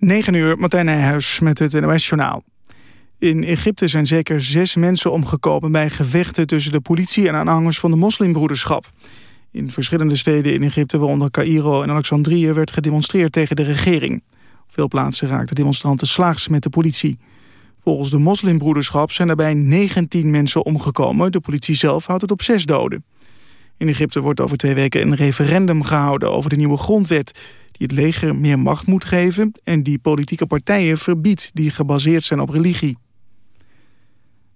9 uur, Martijn Nijhuis met het NOS-journaal. In Egypte zijn zeker zes mensen omgekomen bij gevechten tussen de politie en aanhangers van de moslimbroederschap. In verschillende steden in Egypte, waaronder Cairo en Alexandrië, werd gedemonstreerd tegen de regering. Op veel plaatsen raakten demonstranten slaags met de politie. Volgens de moslimbroederschap zijn daarbij 19 mensen omgekomen. De politie zelf houdt het op zes doden. In Egypte wordt over twee weken een referendum gehouden over de nieuwe grondwet... die het leger meer macht moet geven... en die politieke partijen verbiedt die gebaseerd zijn op religie.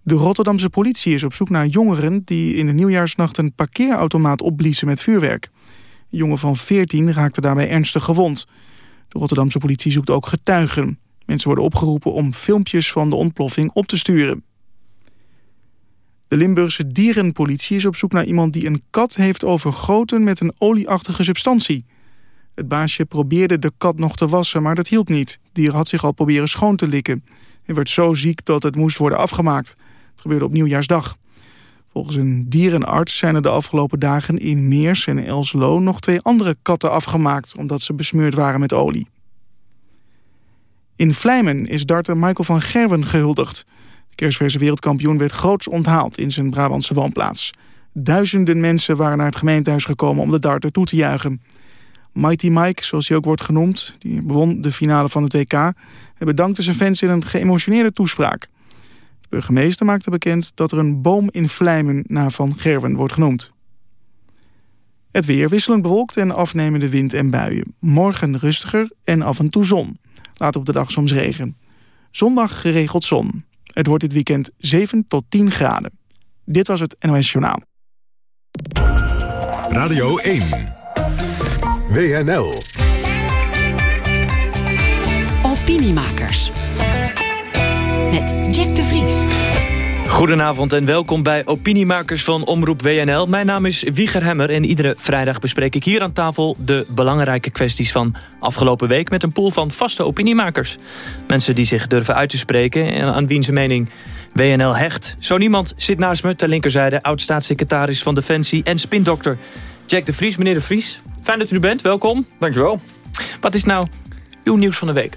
De Rotterdamse politie is op zoek naar jongeren... die in de nieuwjaarsnacht een parkeerautomaat opbliezen met vuurwerk. Een jongen van 14 raakte daarbij ernstig gewond. De Rotterdamse politie zoekt ook getuigen. Mensen worden opgeroepen om filmpjes van de ontploffing op te sturen. De Limburgse dierenpolitie is op zoek naar iemand die een kat heeft overgoten met een olieachtige substantie. Het baasje probeerde de kat nog te wassen, maar dat hielp niet. Het dier had zich al proberen schoon te likken. Hij werd zo ziek dat het moest worden afgemaakt. Het gebeurde op nieuwjaarsdag. Volgens een dierenarts zijn er de afgelopen dagen in Meers en Elslo nog twee andere katten afgemaakt... omdat ze besmeurd waren met olie. In Vlijmen is darter Michael van Gerwen gehuldigd. De kerstverse wereldkampioen werd groots onthaald in zijn Brabantse woonplaats. Duizenden mensen waren naar het gemeentehuis gekomen om de darter toe te juichen. Mighty Mike, zoals hij ook wordt genoemd, die won de finale van het WK... Hij bedankte zijn fans in een geëmotioneerde toespraak. De burgemeester maakte bekend dat er een boom in Vlijmen na Van Gerwen wordt genoemd. Het weer wisselend bewolkt en afnemende wind en buien. Morgen rustiger en af en toe zon. Later op de dag soms regen. Zondag geregeld zon. Het wordt dit weekend 7 tot 10 graden. Dit was het NOS Journaal. Radio 1. WNL. Opiniemakers. Met Jack de Vries. Goedenavond en welkom bij Opiniemakers van Omroep WNL. Mijn naam is Wieger Hemmer en iedere vrijdag bespreek ik hier aan tafel... de belangrijke kwesties van afgelopen week... met een pool van vaste opiniemakers. Mensen die zich durven uit te spreken en aan wiens mening WNL hecht. Zo niemand zit naast me ter linkerzijde... oud-staatssecretaris van Defensie en spindokter Jack de Vries. Meneer de Vries, fijn dat u er bent, welkom. Dankjewel. Wat is nou uw nieuws van de week?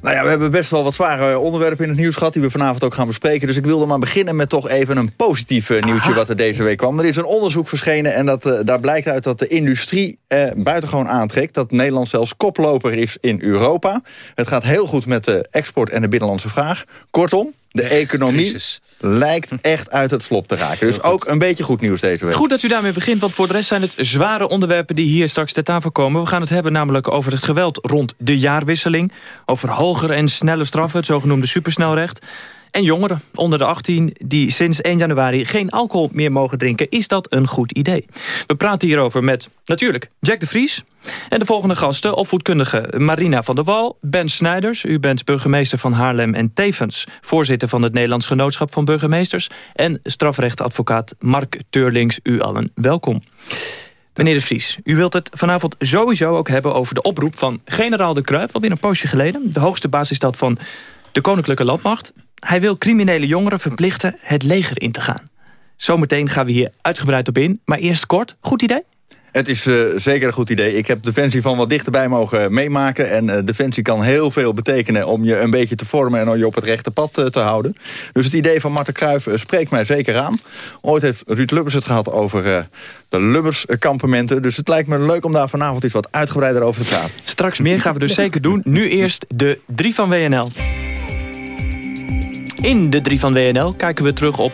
Nou ja, we hebben best wel wat zware onderwerpen in het nieuws gehad... die we vanavond ook gaan bespreken. Dus ik wilde maar beginnen met toch even een positief eh, nieuwtje... wat er deze week kwam. Er is een onderzoek verschenen en dat, uh, daar blijkt uit dat de industrie... Eh, buitengewoon aantrekt. Dat Nederland zelfs koploper is in Europa. Het gaat heel goed met de export en de binnenlandse vraag. Kortom, de economie lijkt echt uit het slop te raken. Dus ook een beetje goed nieuws deze week. Goed dat u daarmee begint, want voor de rest zijn het zware onderwerpen... die hier straks ter tafel komen. We gaan het hebben namelijk over het geweld rond de jaarwisseling... over hogere en snelle straffen, het zogenoemde supersnelrecht... En jongeren onder de 18 die sinds 1 januari geen alcohol meer mogen drinken. Is dat een goed idee? We praten hierover met natuurlijk Jack de Vries. En de volgende gasten, opvoedkundige Marina van der Wal, Ben Snijders. U bent burgemeester van Haarlem en tevens voorzitter van het Nederlands Genootschap van Burgemeesters. En strafrechtadvocaat Mark Teurlings. U allen welkom. Meneer de Vries, u wilt het vanavond sowieso ook hebben over de oproep van generaal de Kruijf, alweer een poosje geleden. De hoogste basisstad van de Koninklijke Landmacht. Hij wil criminele jongeren verplichten het leger in te gaan. Zometeen gaan we hier uitgebreid op in. Maar eerst kort, goed idee? Het is uh, zeker een goed idee. Ik heb Defensie van wat dichterbij mogen meemaken. En uh, Defensie kan heel veel betekenen om je een beetje te vormen... en om je op het rechte pad uh, te houden. Dus het idee van Marten Kruijf spreekt mij zeker aan. Ooit heeft Ruud Lubbers het gehad over de Lubbers-kampementen. Dus het lijkt me leuk om daar vanavond iets wat uitgebreider over te praten. Straks meer gaan we dus zeker doen. Nu eerst de drie van WNL. In de drie van WNL kijken we terug op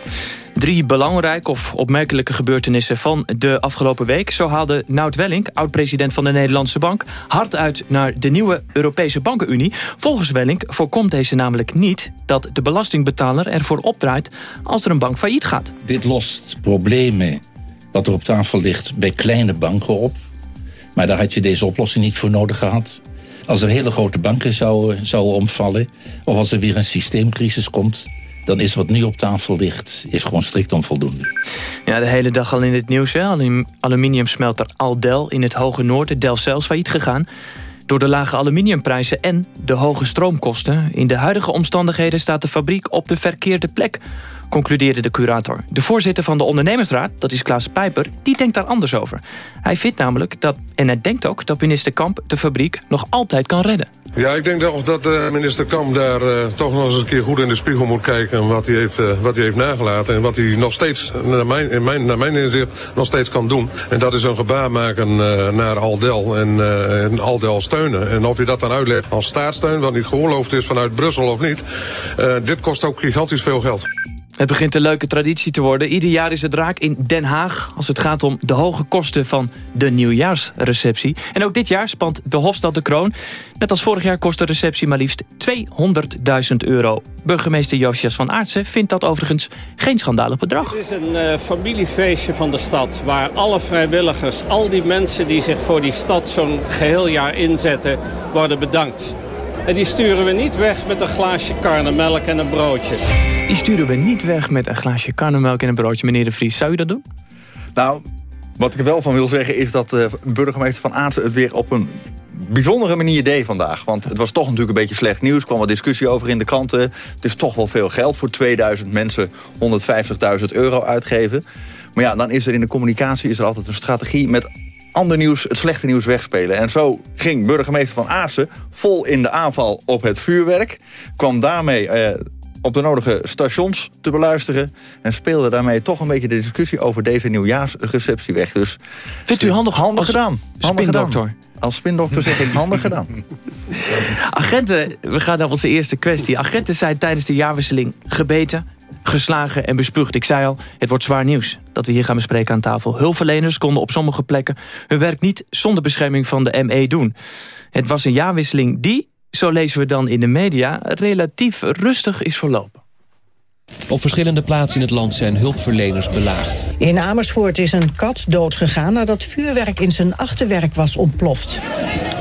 drie belangrijke of opmerkelijke gebeurtenissen van de afgelopen week. Zo haalde Nout Welling, oud-president van de Nederlandse Bank... hard uit naar de nieuwe Europese Bankenunie. Volgens Welling voorkomt deze namelijk niet dat de belastingbetaler ervoor opdraait... als er een bank failliet gaat. Dit lost problemen wat er op tafel ligt bij kleine banken op. Maar daar had je deze oplossing niet voor nodig gehad. Als er hele grote banken zouden, zouden omvallen... of als er weer een systeemcrisis komt dan is wat nu op tafel ligt, is gewoon strikt onvoldoende. Ja, de hele dag al in het nieuws. Hè? Aluminiumsmelter Aldel in het Hoge Noorden, Delfzijl, failliet gegaan. Door de lage aluminiumprijzen en de hoge stroomkosten. In de huidige omstandigheden staat de fabriek op de verkeerde plek. Concludeerde de curator. De voorzitter van de ondernemersraad, dat is Klaas Pijper, die denkt daar anders over. Hij vindt namelijk dat, en hij denkt ook, dat minister Kamp de fabriek nog altijd kan redden. Ja, ik denk dat, dat uh, minister Kamp daar uh, toch nog eens een keer goed in de spiegel moet kijken... wat hij heeft, uh, wat hij heeft nagelaten en wat hij nog steeds, naar mijn, in mijn, naar mijn inzicht, nog steeds kan doen. En dat is een gebaar maken naar Aldel en, en Aldel steunen. En of je dat dan uitlegt als staatssteun, wat niet geoorloofd is vanuit Brussel of niet... dit kost ook gigantisch veel geld. Het begint een leuke traditie te worden. Ieder jaar is het raak in Den Haag als het gaat om de hoge kosten van de nieuwjaarsreceptie. En ook dit jaar spant de Hofstad de kroon. Net als vorig jaar kost de receptie maar liefst 200.000 euro. Burgemeester Josias van Aartsen vindt dat overigens geen schandalig bedrag. Het is een uh, familiefeestje van de stad waar alle vrijwilligers, al die mensen die zich voor die stad zo'n geheel jaar inzetten, worden bedankt. En die sturen we niet weg met een glaasje karnemelk en een broodje. Die sturen we niet weg met een glaasje karnemelk en een broodje, meneer de Vries. Zou u dat doen? Nou, wat ik er wel van wil zeggen is dat uh, burgemeester Van Aartsen het weer op een bijzondere manier deed vandaag. Want het was toch natuurlijk een beetje slecht nieuws. Er kwam wat discussie over in de kranten. Het is toch wel veel geld voor 2000 mensen 150.000 euro uitgeven. Maar ja, dan is er in de communicatie is er altijd een strategie met ander nieuws, het slechte nieuws wegspelen. En zo ging burgemeester Van Aartsen vol in de aanval op het vuurwerk. Kwam daarmee... Eh, op de nodige stations te beluisteren... en speelde daarmee toch een beetje de discussie over deze nieuwjaarsreceptie weg. Dus Vindt u handig, handig gedaan. Handig spindokter. Als spindokter zeg ik handig gedaan. Agenten, we gaan naar onze eerste kwestie. Agenten zijn tijdens de jaarwisseling gebeten, geslagen en bespuugd. Ik zei al, het wordt zwaar nieuws dat we hier gaan bespreken aan tafel. Hulpverleners konden op sommige plekken hun werk niet zonder bescherming van de ME doen. Het was een jaarwisseling die, zo lezen we dan in de media, relatief rustig is verlopen. Op verschillende plaatsen in het land zijn hulpverleners belaagd. In Amersfoort is een kat doodgegaan nadat vuurwerk in zijn achterwerk was ontploft.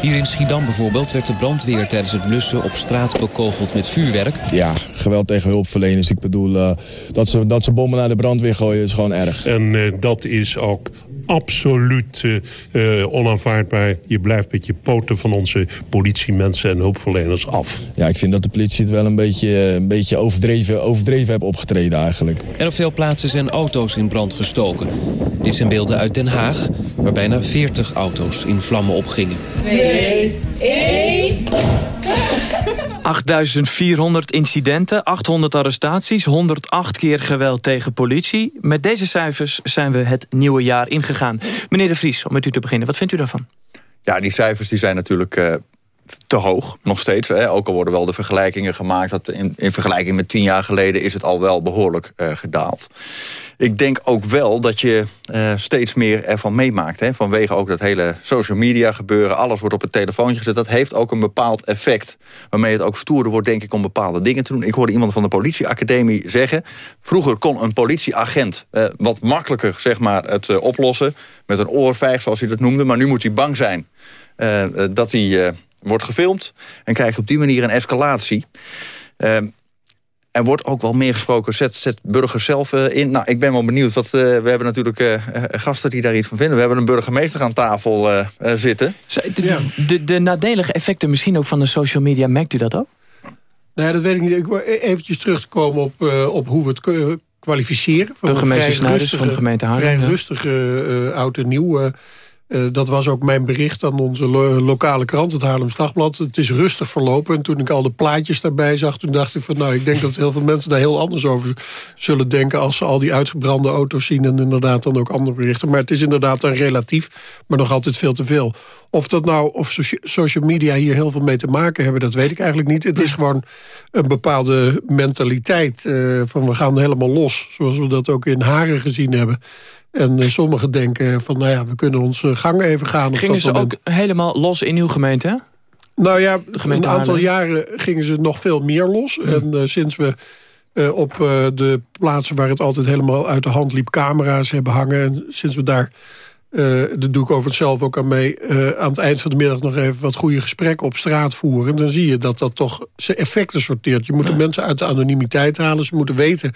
Hier in Schiedam bijvoorbeeld werd de brandweer tijdens het blussen op straat bekogeld met vuurwerk. Ja, geweld tegen hulpverleners. Ik bedoel, uh, dat, ze, dat ze bommen naar de brandweer gooien is gewoon erg. En uh, dat is ook absoluut uh, onaanvaardbaar. Je blijft met je poten van onze politiemensen en hulpverleners af. Ja, ik vind dat de politie het wel een beetje, een beetje overdreven, overdreven heeft opgetreden eigenlijk. En op veel plaatsen zijn auto's in brand gestoken. Dit zijn beelden uit Den Haag, waar bijna 40 auto's in vlammen opgingen. 2, 1... 8400 incidenten, 800 arrestaties, 108 keer geweld tegen politie. Met deze cijfers zijn we het nieuwe jaar ingegaan. Meneer De Vries, om met u te beginnen, wat vindt u daarvan? Ja, die cijfers die zijn natuurlijk uh, te hoog, nog steeds. Hè. Ook al worden wel de vergelijkingen gemaakt. Dat in, in vergelijking met tien jaar geleden is het al wel behoorlijk uh, gedaald. Ik denk ook wel dat je uh, steeds meer ervan meemaakt. Hè? Vanwege ook dat hele social media gebeuren. Alles wordt op het telefoontje gezet. Dat heeft ook een bepaald effect. Waarmee het ook stoerder wordt, denk ik, om bepaalde dingen te doen. Ik hoorde iemand van de politieacademie zeggen... vroeger kon een politieagent uh, wat makkelijker zeg maar, het oplossen... met een oorvijg, zoals hij dat noemde. Maar nu moet hij bang zijn dat hij wordt gefilmd... en krijg je op die manier een escalatie... Er wordt ook wel meer gesproken, zet, zet burgers zelf uh, in. Nou, ik ben wel benieuwd, wat, uh, we hebben natuurlijk uh, gasten die daar iets van vinden. We hebben een burgemeester aan tafel zitten. De, ja. de, de, nadelige effecten misschien ook van de social media, merkt u dat ook? Nee, dat weet ik niet. Ik wil eventjes terugkomen op, op hoe we het kwalificeren. Van Burgemeester Snijders van de gemeente Haarlem. Vrij rustige oud en nieuw uh, dat was ook mijn bericht aan onze lo lokale krant, het Haarlems Dagblad. Het is rustig verlopen. En toen ik al de plaatjes daarbij zag, toen dacht ik van... nou, ik denk dat heel veel mensen daar heel anders over zullen denken... als ze al die uitgebrande auto's zien en inderdaad dan ook andere berichten. Maar het is inderdaad een relatief, maar nog altijd veel te veel. Of dat nou, of social media hier heel veel mee te maken hebben, dat weet ik eigenlijk niet. Het is gewoon een bepaalde mentaliteit uh, van we gaan helemaal los. Zoals we dat ook in Haren gezien hebben. En uh, sommigen denken van, nou ja, we kunnen onze gang even gaan. Gingen ze ook helemaal los in uw gemeente, hè? Nou ja, een aantal jaren gingen ze nog veel meer los. Hmm. En uh, sinds we uh, op de plaatsen waar het altijd helemaal uit de hand liep... camera's hebben hangen. En sinds we daar, dat doe ik over het zelf ook aan mee... aan het eind van de middag nog even wat goede gesprekken op straat voeren... dan zie je dat dat toch zijn effecten sorteert. Je moet de mensen uit de anonimiteit halen. Ze moeten weten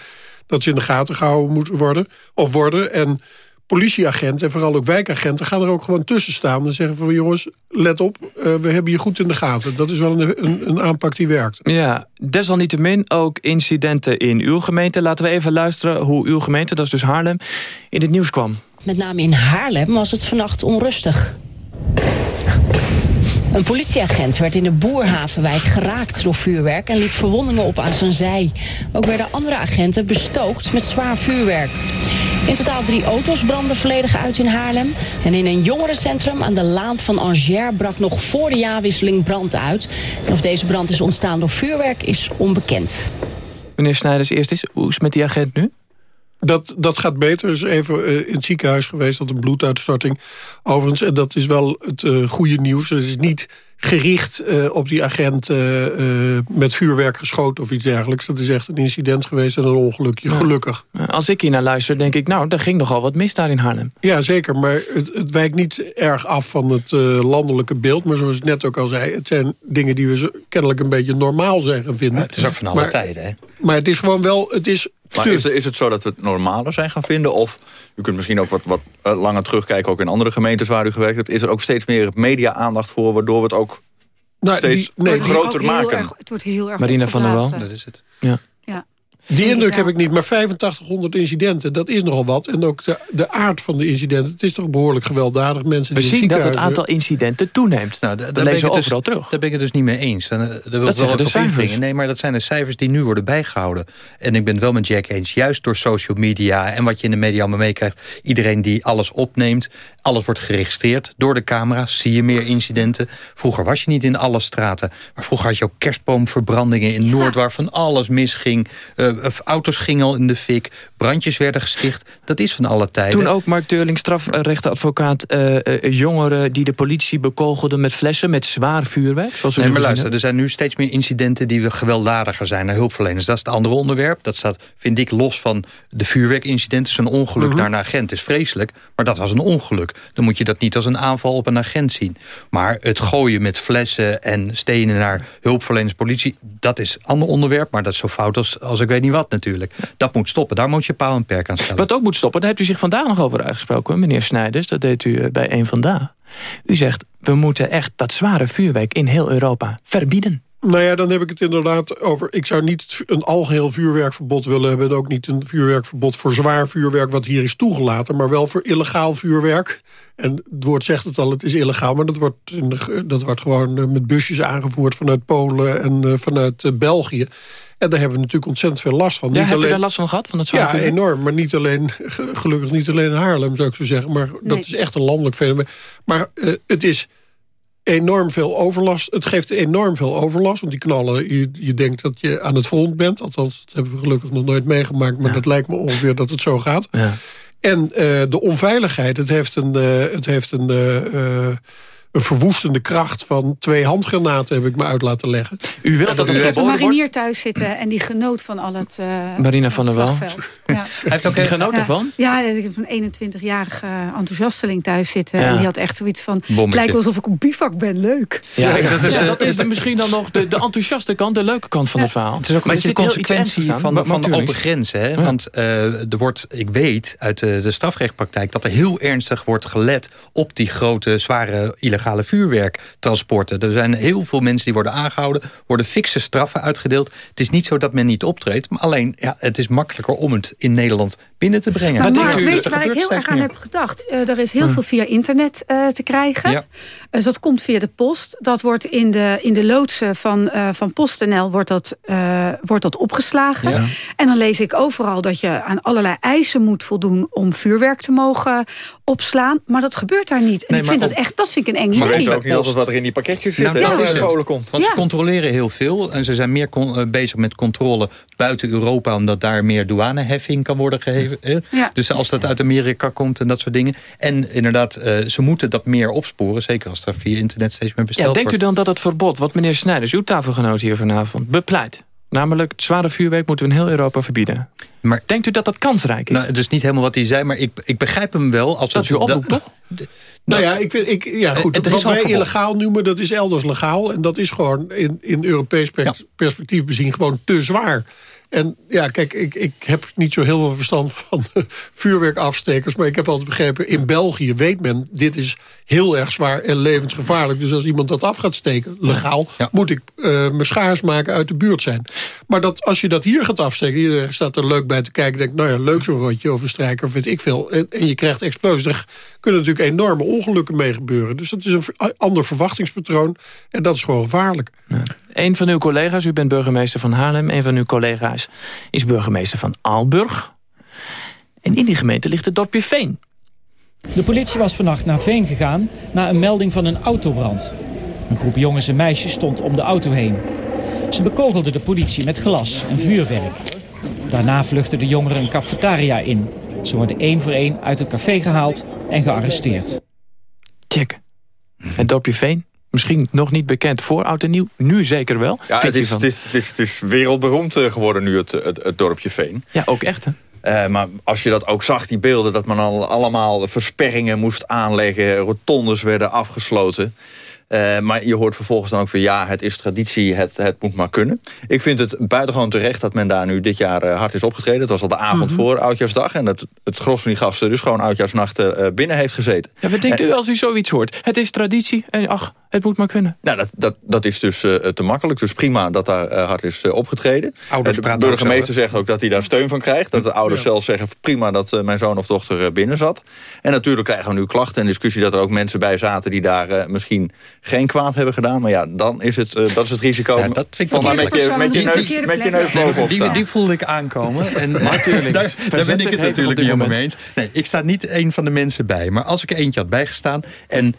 dat ze in de gaten gehouden moeten worden. Of worden. En politieagenten... en vooral ook wijkagenten gaan er ook gewoon tussen staan... en zeggen van jongens, let op, uh, we hebben je goed in de gaten. Dat is wel een, een, een, aanpak die werkt. Ja, desalniettemin ook incidenten in uw gemeente. Laten we even luisteren hoe uw gemeente, dat is dus Haarlem, in het nieuws kwam. Met name in Haarlem was het vannacht onrustig. Een politieagent werd in de Boerhavenwijk geraakt door vuurwerk... en liep verwondingen op aan zijn zij. Ook werden andere agenten bestookt met zwaar vuurwerk. In totaal drie auto's brandden volledig uit in Haarlem. En in een jongerencentrum aan de Laan van Angers... brak nog voor de jaarwisseling brand uit. En of deze brand is ontstaan door vuurwerk is onbekend. Meneer Snijders, eerst is, hoe is met die agent nu? Dat, dat gaat beter. Er is even uh, in het ziekenhuis geweest, dat een bloeduitstorting. Overigens, en dat is wel het uh, goede nieuws. Het is niet gericht uh, op die agent met vuurwerk geschoten of iets dergelijks. Dat is echt een incident geweest en een ongelukje, ja. gelukkig. Als ik hier naar luister, denk ik, nou, er ging nogal wat mis daar in Haarlem. Ja, zeker, maar het, het wijkt niet erg af van het landelijke beeld. Maar zoals ik net ook al zei, het zijn dingen die we kennelijk een beetje normaal zijn gaan vinden. Ja, het is ook van alle maar, tijden, hè? Maar het is gewoon wel, het is maar is, is, het zo dat we het normaler zijn gaan vinden? Of u kunt misschien ook wat, wat langer terugkijken... ook in andere gemeentes waar u gewerkt hebt. Is er ook steeds meer media-aandacht voor... waardoor we het ook nou, steeds die, nee, groter maken? Erg, het wordt heel erg Marina van der Wel, dat is het. Ja. Die indruk heb ik niet, maar 8500 incidenten, dat is nogal wat. En ook de, de aard van de incidenten, het is toch behoorlijk gewelddadig. Mensen we zien dat het aantal incidenten toeneemt. Nou, dat lezen we overal dus, terug. Daar ben ik het dus niet mee eens. En, uh, dat zijn de cijfers. Nee, maar dat zijn de cijfers die nu worden bijgehouden. En ik ben het wel met Jack eens, juist door social media... en wat je in de media allemaal meekrijgt. Iedereen die alles opneemt, alles wordt geregistreerd door de camera's. Zie je meer incidenten. Vroeger was je niet in alle straten. Maar vroeger had je ook kerstboomverbrandingen in Noord... waar van alles misging... Uh, auto's gingen al in de fik, brandjes werden gesticht. Dat is van alle tijden. Toen ook Mark Deurling, strafrechtadvocaat... Uh, uh, jongeren die de politie bekogelden met flessen... met zwaar vuurwerk? Zoals nee, maar luister, er zijn nu steeds meer incidenten... die we gewelddadiger zijn naar hulpverleners. Dat is het andere onderwerp. Dat staat, vind ik, los van de vuurwerkincidenten. Dus een ongeluk mhm. naar een agent is vreselijk. Maar dat was een ongeluk. Dan moet je dat niet als een aanval op een agent zien. Maar het gooien met flessen en stenen naar hulpverleners, politie... dat is een ander onderwerp, maar dat is zo fout als, als ik weet niet wat natuurlijk. Dat moet stoppen, daar moet je paal en perk aan stellen. Wat ook moet stoppen, daar hebt u zich vandaag nog over uitgesproken, meneer Snijders. Dat deed u eh, bij een vandaag. U zegt, we moeten echt dat zware vuurwerk in heel Europa verbieden. Nou ja, dan heb ik het inderdaad over... ik zou niet een algeheel vuurwerkverbod willen hebben... en ook niet een vuurwerkverbod voor zwaar vuurwerk... wat hier is toegelaten, maar wel voor illegaal vuurwerk. En het woord zegt het al, het is illegaal... maar dat wordt, in de, dat wordt gewoon eh, met busjes aangevoerd vanuit Polen en uh, vanuit België. En daar hebben we natuurlijk ontzettend veel last van. Ja, niet heb alleen... je daar last van gehad? Van het ja, enorm. Maar niet alleen, gelukkig niet alleen in Haarlem, zou ik zo zeggen. Maar dat is echt een landelijk fenomeen. Maar uh, het is enorm veel overlast. Het geeft enorm veel overlast. Want die knallen, je, je denkt dat je aan het front bent. Althans, dat hebben we gelukkig nog nooit meegemaakt. Maar dat lijkt me ongeveer dat het zo gaat. Ja. En uh, de onveiligheid, het heeft een... Uh, het heeft een een verwoestende kracht van twee handgranaten heb ik me uit laten leggen. U wilt dat het verboden een marinier thuis zitten en die genoot van al het uh, Marina van der Wel. Ja. Hij heeft ook geen genoten ja. van? Ja, ik heb een 21-jarige enthousiasteling thuis zitten. En die had echt zoiets van, het lijkt alsof ik op bivak ben, leuk. Ja, dat is, dat is misschien dan nog de, de enthousiaste kant, de leuke kant van het verhaal. Het is ook een beetje de consequentie van, van de open grenzen. Hè? Want uh, er wordt, ik weet uit de, de strafrechtpraktijk... dat er heel ernstig wordt gelet op die grote, zware, illegale vuur vuurwerktransporten. Er zijn heel veel mensen die worden aangehouden, worden fikse straffen uitgedeeld. Het is niet zo dat men niet optreedt, maar alleen ja, het is makkelijker om het in Nederland binnen te brengen. Maar, maar weet je waar ik heel erg aan heb gedacht? Uh, er is heel hm. veel via internet uh, te krijgen. Ja. Dus dat komt via de post. Dat wordt in de, in de loodsen van, uh, van PostNL wordt dat, wordt dat opgeslagen. Ja. En dan lees ik overal dat je aan allerlei eisen moet voldoen om vuurwerk te mogen opslaan. Maar dat gebeurt daar niet. En nee, ik vind dat echt, dat vind ik een idee ook niet altijd wat er in die pakketjes zit. Nou, dat uit Polen komt. Want ze controleren heel veel. En ze zijn meer eh, bezig met controle buiten Europa. Omdat daar meer douaneheffing kan worden gegeven. Dus als dat uit Amerika komt en dat soort dingen. En inderdaad, uh, ze moeten dat meer opsporen. Zeker als er via internet steeds meer besteld ja, denkt u dan dat het verbod, wat meneer Snijders, uw tafelgenoot hier vanavond, bepleit... Namelijk, het zware vuurwerk moeten we in heel Europa verbieden. Maar denkt u dat dat kansrijk is? Nou, dus niet helemaal wat hij zei, maar ik, ik begrijp hem wel. Als dat is uw oproep, toch? Nou ja, ik vind, ik, ja goed, wat wij illegaal noemen, dat is elders legaal. En dat is gewoon in, in Europees perspectief bezien gewoon te zwaar. En ja, kijk, ik, ik heb niet zo heel veel verstand van vuurwerkafstekers... maar ik heb altijd begrepen, in België weet men... dit is heel erg zwaar en levensgevaarlijk. Dus als iemand dat af gaat steken, legaal... moet ik uh, mijn schaars maken uit de buurt zijn. Maar dat, als je dat hier gaat afsteken... iedereen staat er leuk bij te kijken... denkt, nou ja, leuk zo'n rotje of een strijker, weet ik veel. En, en je krijgt explosies. Er kunnen natuurlijk enorme ongelukken mee gebeuren. Dus dat is een ander verwachtingspatroon. En dat is gewoon gevaarlijk. Ja. Een van uw collega's, u bent burgemeester van Haarlem... een van uw collega's is burgemeester van Aalburg. En in die gemeente ligt het dorpje Veen. De politie was vannacht naar Veen gegaan... na een melding van een autobrand. Een groep jongens en meisjes stond om de auto heen. Ze bekogelden de politie met glas en vuurwerk. Daarna vluchtten de jongeren een cafetaria in. Ze worden één voor één uit het café gehaald en gearresteerd. Check. Het dorpje Veen misschien nog niet bekend voor Oud en Nieuw. Nu zeker wel. Ja, het is, het, is, het, is, wereldberoemd eh, geworden nu, het, het, dorpje Veen. Ja, ook echt hè? Uh, maar als je dat ook zag, die beelden... dat men al allemaal versperringen moest aanleggen... rotondes werden afgesloten... Uh, maar je hoort vervolgens dan ook weer... ja, het is traditie, het, het moet maar kunnen. Ik vind het buitengewoon terecht dat men daar nu dit jaar uh, hard is opgetreden. Het was al de avond mm voor Oudjaarsdag. En dat het gros van die gasten dus gewoon Oudjaarsnachten uh, binnen heeft gezeten. Ja, wat denkt u als u zoiets hoort? Het is traditie en ach, het moet maar kunnen. Nou, dat, dat, dat is dus uh, te makkelijk. Dus prima dat daar uh, hard is uh, opgetreden. Ouders de burgemeester zegt ook dat hij daar steun van krijgt. Dat de ouders ja. zelf zeggen prima dat mijn zoon of dochter binnen zat. En natuurlijk krijgen we nu klachten en discussie... dat er ook mensen bij zaten die daar misschien geen kwaad hebben gedaan. Maar ja, dan is het, dat is het risico. Ja, dat vind ik van met, je, met, je neus, met je neus bovenop die, die voelde ik aankomen. En natuurlijk. daar, daar ben ik het natuurlijk niet helemaal mee eens. Nee, ik sta niet een van de mensen bij. Maar als ik er eentje had bijgestaan... en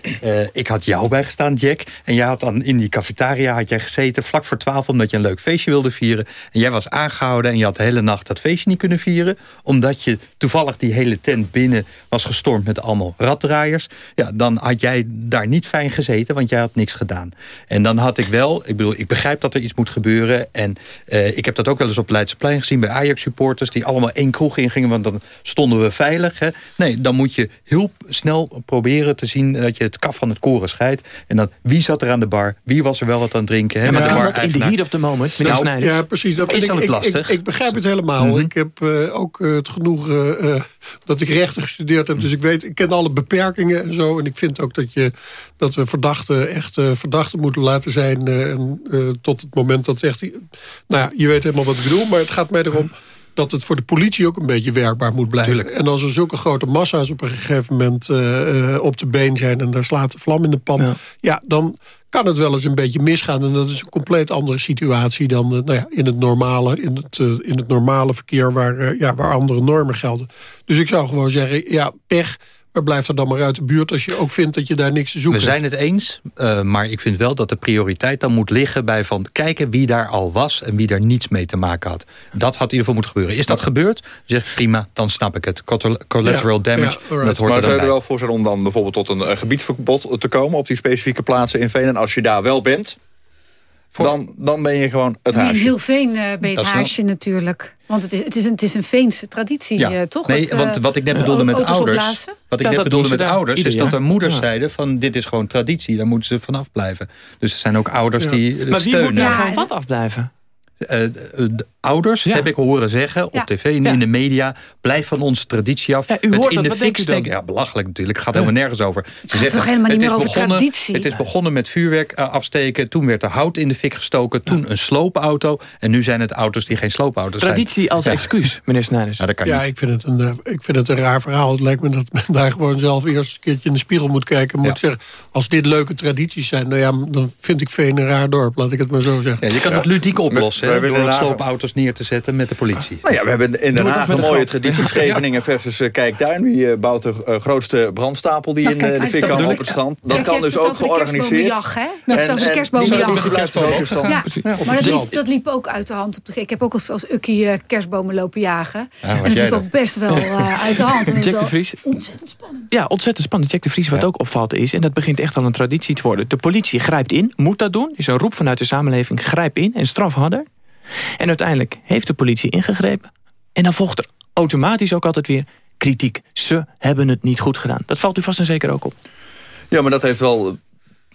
ik had jou bijgestaan, en jij had dan in die cafetaria had jij gezeten vlak voor twaalf... omdat je een leuk feestje wilde vieren. En jij was aangehouden en je had de hele nacht dat feestje niet kunnen vieren... omdat je toevallig die hele tent binnen was gestormd met allemaal raddraaiers. Ja, dan had jij daar niet fijn gezeten, want jij had niks gedaan. En dan had ik wel, ik bedoel, ik begrijp dat er iets moet gebeuren. En uh, ik heb dat ook wel eens op Leidseplein gezien bij Ajax-supporters... die allemaal één kroeg ingingen, want dan stonden we veilig. Hè. Nee, dan moet je heel snel proberen te zien dat je het kaf van het koren scheidt. En dan wie zat er aan de bar? Wie was er wel wat aan het drinken? Hè, ja, met de bar in de heat of the moment, nou, Ja, precies. Dat is ik, ik, lastig. Ik, begrijp het helemaal. Mhm. Ik heb uh, ook uh, het genoegen uh, dat ik rechten gestudeerd heb. Dus ik weet, ik ken alle beperkingen en zo. En ik vind ook dat, je, dat we verdachten echt verdachten moeten laten zijn. en, tot het moment dat echt... Nou ja, je weet helemaal wat ik bedoel. Maar het gaat mij erom dat het voor de politie ook een beetje werkbaar moet blijven. En als er zulke grote massa's op een gegeven moment uh, op de been zijn... en daar slaat de vlam in de pan, ja. dan kan het wel eens een beetje misgaan. En dat is een compleet andere situatie dan uh, nou ja, in, het normale, in, het, in het normale verkeer... Waar, ja, waar andere normen gelden. Dus ik zou gewoon zeggen, ja, pech maar blijf er dan maar uit de buurt als je ook vindt dat je daar niks te zoeken hebt. We zijn het eens, uh, maar ik vind wel dat de prioriteit dan moet liggen... bij van kijken wie daar al was en wie daar niets mee te maken had. Dat had in ieder geval moeten gebeuren. Is dat gebeurd? Zeg prima, dan snap ik het. Collateral damage, ja, dat hoort maar zou je er wel voor zijn om dan bijvoorbeeld tot een uh, gebiedsverbod te komen... op die specifieke plaatsen in Veen. En als je daar wel bent, dan, dan ben je gewoon het huisje. In heel Veen uh, ben je het huisje natuurlijk. Want het is, het, is een, het is een Veense traditie, ja. uh, toch? Nee, want wat ik net bedoelde met ouders... Wat ik net bedoelde met ouders, is dat er moeders zeiden... van dit is gewoon traditie, daar moeten ze vanaf blijven. Dus er zijn ook ouders die het maar steunen. Maar wie moet daar van wat afblijven? Uh, de ouders, heb ik horen zeggen, op tv en in de media... blijf van onze traditie af. u hoort in dat, de fik steken. Ja, belachelijk natuurlijk. Het gaat helemaal nergens over. Het gaat toch helemaal niet meer over traditie? Het is begonnen met vuurwerk uh, afsteken. Toen werd er hout in de fik gestoken. Toen een sloopauto. En nu zijn het auto's die geen sloopauto's zijn. Traditie als excuus, meneer Snijders. Ja, dat kan ja niet. Ik, vind het een, uh, ik vind het een raar verhaal. Het lijkt me dat men daar gewoon zelf eerst een keertje in de spiegel moet kijken. Moet zeggen, als dit leuke tradities zijn... Nou ja, dan vind ik Veen een raar dorp, laat ik het maar zo zeggen. Ja, je kan het ludiek oplossen door sloopauto's neer te zetten met de politie. Nou ja, we hebben in Den Haag een mooie traditie. Scheveningen versus uh, Kijkduin. Wie uh, bouwt de uh, grootste brandstapel die in de fik kan op het strand. Dat kan dus ook georganiseerd. Hebt het over de kerstbomenjacht. Ja, maar dat liep, dat liep ook uit de hand. Op de, ik heb ook als, als ukkie kerstbomen lopen jagen. en dat liep ook best wel uit de hand. Jack de Vries. Ontzettend spannend. Ja, ontzettend spannend. Jack de Vries, wat ook opvalt is... en dat begint echt al een traditie te worden. De politie grijpt in, moet dat doen. is een roep vanuit de samenleving, grijp in en straf harder. En uiteindelijk heeft de politie ingegrepen. En dan volgt er automatisch ook altijd weer kritiek. Ze hebben het niet goed gedaan. Dat valt u vast en zeker ook op. Ja, maar dat heeft wel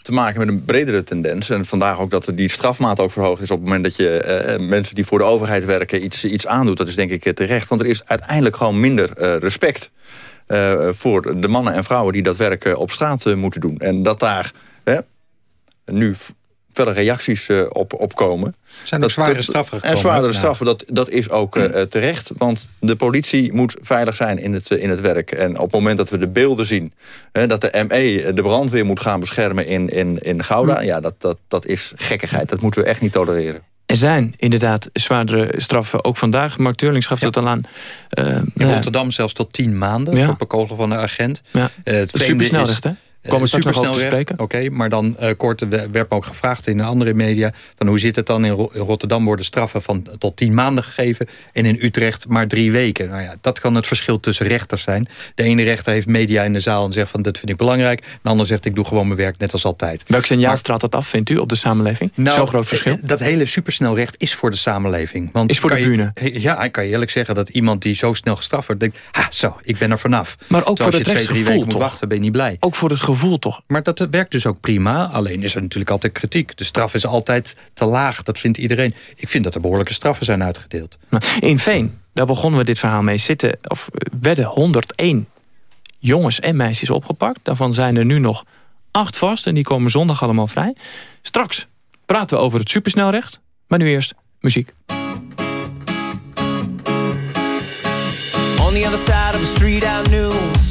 te maken met een bredere tendens. En vandaag ook dat die strafmaat ook verhoogd is... op het moment dat je uh, mensen die voor de overheid werken iets, iets aandoet. Dat is denk ik terecht. Want er is uiteindelijk gewoon minder uh, respect... Uh, voor de mannen en vrouwen die dat werk op straat moeten doen. En dat daar nu verder reacties uh, op, op komen. Zijn er zware straffen gekomen? En zwaardere straffen, dat, dat is ook uh, terecht. Want de politie moet veilig zijn in het, in het werk. En op het moment dat we de beelden zien... dat de ME de brandweer moet gaan beschermen in, in, in Gouda... ja, dat, dat, dat is gekkigheid. Dat moeten we echt niet tolereren. Er zijn inderdaad zwaardere straffen, ook vandaag. Mark Teurling gaf ja. dat al aan. Uh, in Rotterdam zelfs tot tien maanden ja. voor bekogelen van de agent. Ja. Uh, het supersnelrecht, hè? Komen uh, super snel te spreken. Oké, okay, maar dan uh, kort werd me ook gevraagd in de andere media... van hoe zit het dan in, Ro in, Rotterdam worden straffen van tot tien maanden gegeven... en in Utrecht maar drie weken. Nou ja, dat kan het verschil tussen rechters zijn. De ene rechter heeft media in de zaal en zegt van dat vind ik belangrijk. De ander zegt ik doe gewoon mijn werk net als altijd. Welk signaal straalt dat af, vindt u, op de samenleving? Nou, Zo'n groot verschil? Dat hele supersnelrecht is voor de samenleving. Want is voor de? Je, ja, ik kan je eerlijk zeggen dat iemand die zo snel gestraft wordt... denkt, ha, zo, ik ben er vanaf. Maar ook voor het rechtsgevoel, toch? wachten, ben je niet blij. Ook voor het gevoel, toch? Maar dat werkt dus ook prima. Alleen is er natuurlijk altijd kritiek. De straf is altijd te laag. Dat vindt iedereen. Ik vind dat er behoorlijke straffen zijn uitgedeeld. In Veen, daar begonnen we dit verhaal mee. Zitten, of werden 101 jongens en meisjes opgepakt. Daarvan zijn er nu nog acht vast. En die komen zondag allemaal vrij. Straks praten we over het supersnelrecht. Maar nu eerst muziek. On the other side of the street I knew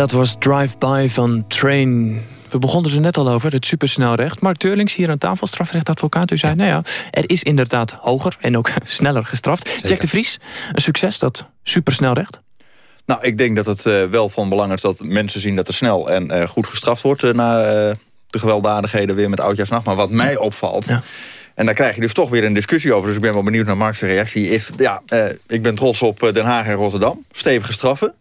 dat was Drive-By van Train. We begonnen er net al over, het supersnelrecht. Mark Teurlings hier aan tafel, strafrechtadvocaat. U zei, nou ja, er is inderdaad hoger en ook sneller gestraft. Jack de Vries, een succes, dat supersnelrecht? Nou, ik denk dat het wel van belang is dat mensen zien dat er snel en goed gestraft wordt... na de gewelddadigheden weer met oudjaarsnacht. Maar wat mij opvalt... Ja. En daar krijg je dus toch weer een discussie over. Dus ik ben wel benieuwd naar Mark's reactie. Is, ja, ik ben trots op Den Haag en Rotterdam. Stevige straffen.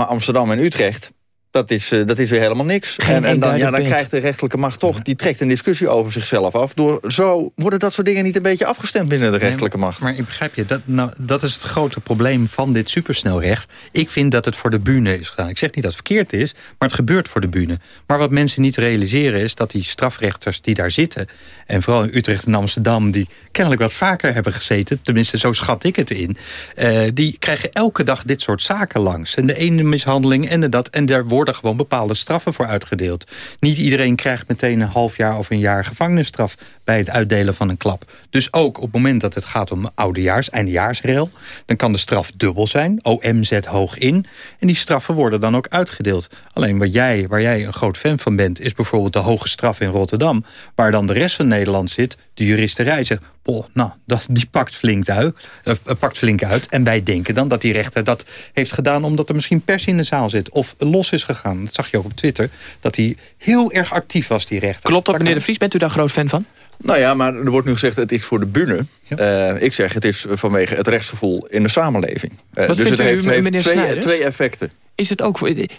Maar Amsterdam en Utrecht dat is, uh, dat is weer helemaal niks. en, en dan, ja, dan krijgt de rechterlijke macht toch... die trekt een discussie over zichzelf af. Door zo worden dat soort dingen niet een beetje afgestemd binnen de rechterlijke macht. maar ik begrijp je, dat, nou, dat is het grote probleem van dit supersnelrecht. Ik vind dat het voor de bühne is gedaan. Ik zeg niet dat het verkeerd is, maar het gebeurt voor de bühne. Maar wat mensen niet realiseren is dat die strafrechters die daar zitten... en vooral in Utrecht en Amsterdam... die kennelijk wat vaker hebben gezeten... tenminste zo schat ik het in... Uh, die krijgen elke dag dit soort zaken langs. En de ene mishandeling en de dat... en daar wordt worden gewoon bepaalde straffen voor uitgedeeld. Niet iedereen krijgt meteen een half jaar of een jaar gevangenisstraf... bij het uitdelen van een klap. Dus ook op het moment dat het gaat om oudejaars, eindejaarsrel... dan kan de straf dubbel zijn. OM zet hoog in. En die straffen worden dan ook uitgedeeld. Alleen wat jij, waar jij een groot fan van bent... is bijvoorbeeld de hoge straf in Rotterdam... waar dan de rest van Nederland zit, de juristerij zegt... Boah, nou, dat, die pakt flink, uit, uh, pakt flink uit. En wij denken dan dat die rechter dat heeft gedaan... omdat er misschien pers in de zaal zit of los is gegaan. Dat zag je ook op Twitter, dat hij heel erg actief was, die rechter. Klopt dat, meneer De Vries? Bent u daar groot fan van? Nou ja, maar er wordt nu gezegd het is voor de bühne. Uh, ik zeg het is vanwege het rechtsgevoel in de samenleving. Uh, Wat dus het u, heeft, heeft twee, twee, effecten. Is het ook,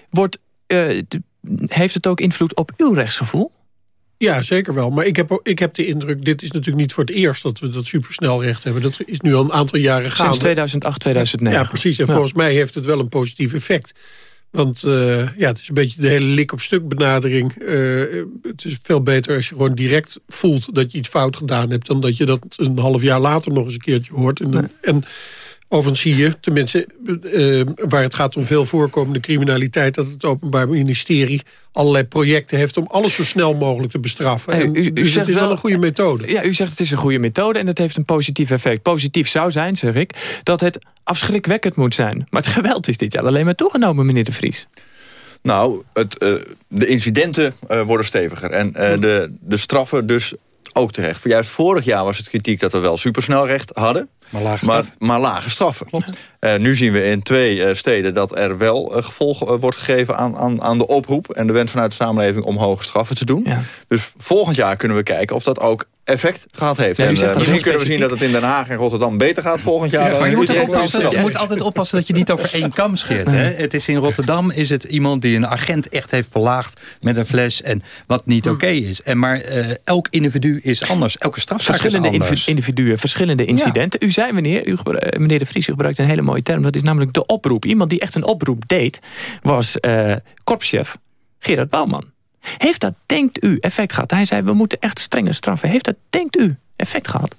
wordt, uh, heeft het ook invloed op uw rechtsgevoel? Ja, zeker wel. Maar ik heb, ik heb de indruk, dit is natuurlijk niet voor het eerst... dat we dat supersnelrecht hebben. Dat is nu al een aantal jaren gaande. Sinds 2008, 2009. Ja, precies. En volgens mij heeft het wel een positief effect. Want uh, ja, het is een beetje de hele lik-op-stuk benadering. Uh, het is veel beter als je gewoon direct voelt dat je iets fout gedaan hebt... dan dat je dat een half jaar later nog eens een keertje hoort. En, nee. en Overigens zie je, tenminste, uh, waar het gaat om veel voorkomende criminaliteit... dat het Openbaar Ministerie allerlei projecten heeft... om alles zo snel mogelijk te bestraffen. En, u, u dus het is wel een goede methode. Ja, u zegt het is een goede methode en het heeft een positief effect. Positief zou zijn, zeg ik, dat het afschrikwekkend moet zijn. Maar het geweld is dit jaar alleen maar toegenomen, meneer de Vries. Nou, het, uh, de incidenten uh, worden steviger. En de, de straffen dus ook terecht. Juist vorig jaar was het kritiek dat we wel supersnelrecht hadden. Maar lage straffen. Maar, maar lage straffen. Uh, nu zien we in twee uh, steden dat er wel uh, gevolg wordt gegeven aan, aan, aan de oproep... en de wens vanuit de samenleving om hoge straffen te doen. Ja. Dus volgend jaar kunnen we kijken of dat ook effect gehad heeft. Ja, en, uh, misschien kunnen we zien dat het in Den Haag en Rotterdam beter gaat volgend jaar. Ja, maar je moet, oppassen, je moet altijd oppassen dat je niet over één kam scheert. Hè? Het is in Rotterdam is het iemand die een agent echt heeft belaagd met een fles en wat niet oké okay is. En maar uh, elk individu is anders. Elke strafzaak verschillende is anders. individuen, verschillende incidenten. Ja. U zei meneer, u, meneer De Vries, u gebruikt een hele term. Dat is namelijk de oproep. Iemand die echt een oproep deed was uh, korpschef Gerard Bouwman. Heeft dat, denkt u, effect gehad? Hij zei, we moeten echt strenge straffen. Heeft dat, denkt u, effect gehad?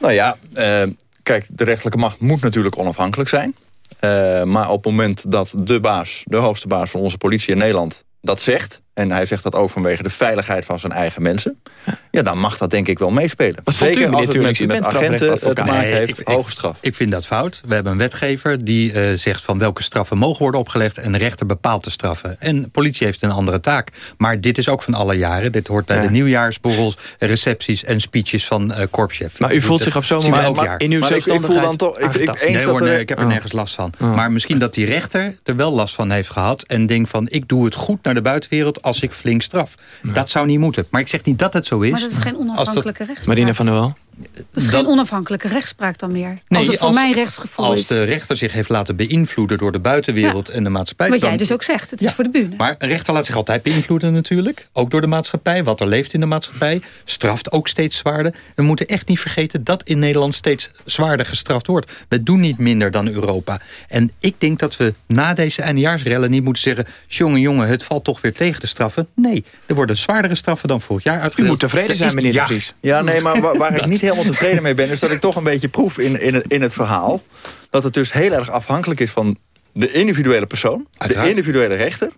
Nou ja, uh, kijk, de rechtelijke macht moet natuurlijk onafhankelijk zijn. Uh, maar op het moment dat de baas, de hoogste baas van onze politie in Nederland... dat zegt, en hij zegt dat ook vanwege de veiligheid van zijn eigen mensen... ja, dan mag dat denk ik wel meespelen. Wat Zeker u, als het met, met agenten te maken nee, heeft, ik, hoge straf. Ik, ik, vind dat fout. We hebben een wetgever die uh, zegt van welke straffen mogen worden opgelegd... en de rechter bepaalt de straffen. En de politie heeft een andere taak. Maar dit is ook van alle jaren. Dit hoort bij ja. de nieuwjaarsborrels, recepties en speeches van uh, korpschef. Maar u voelt zich op zo'n moment in uw ik, voel dan toch... Ik, ik, nee hoor, nee, ik heb er oh. nergens last van. Oh. Maar misschien dat die rechter er wel last van heeft gehad... en denkt van ik doe het goed naar de buitenwereld als ik flink straf. Dat zou niet moeten. Maar ik zeg niet dat het zo is. Maar dat is geen onafhankelijke rechtspraak. Marina van der Wel? Dat is geen onafhankelijke rechtspraak dan meer. Nee, als het voor als, mijn rechtsgevoel als is. de rechter zich heeft laten beïnvloeden door de buitenwereld ja. en de maatschappij. Wat jij dus ook zegt, het is ja. voor de bühne. Maar een rechter laat zich altijd beïnvloeden natuurlijk. Ook door de maatschappij, wat er leeft in de maatschappij. Straft ook steeds zwaarder. We moeten echt niet vergeten dat in Nederland steeds zwaarder gestraft wordt. We doen niet minder dan Europa. En ik denk dat we na deze eindejaarsrellen niet moeten zeggen... jongen, jongen, het valt toch weer tegen de straffen. Nee, er worden zwaardere straffen dan vorig jaar uitgedeeld. U moet tevreden zijn, meneer de Vries. Ja, nee, maar waar, waar ik niet helemaal tevreden mee ben is dat ik toch een beetje proef in, in, het, in het verhaal... dat het dus heel erg afhankelijk is van de individuele persoon... Uiteraard. de individuele rechter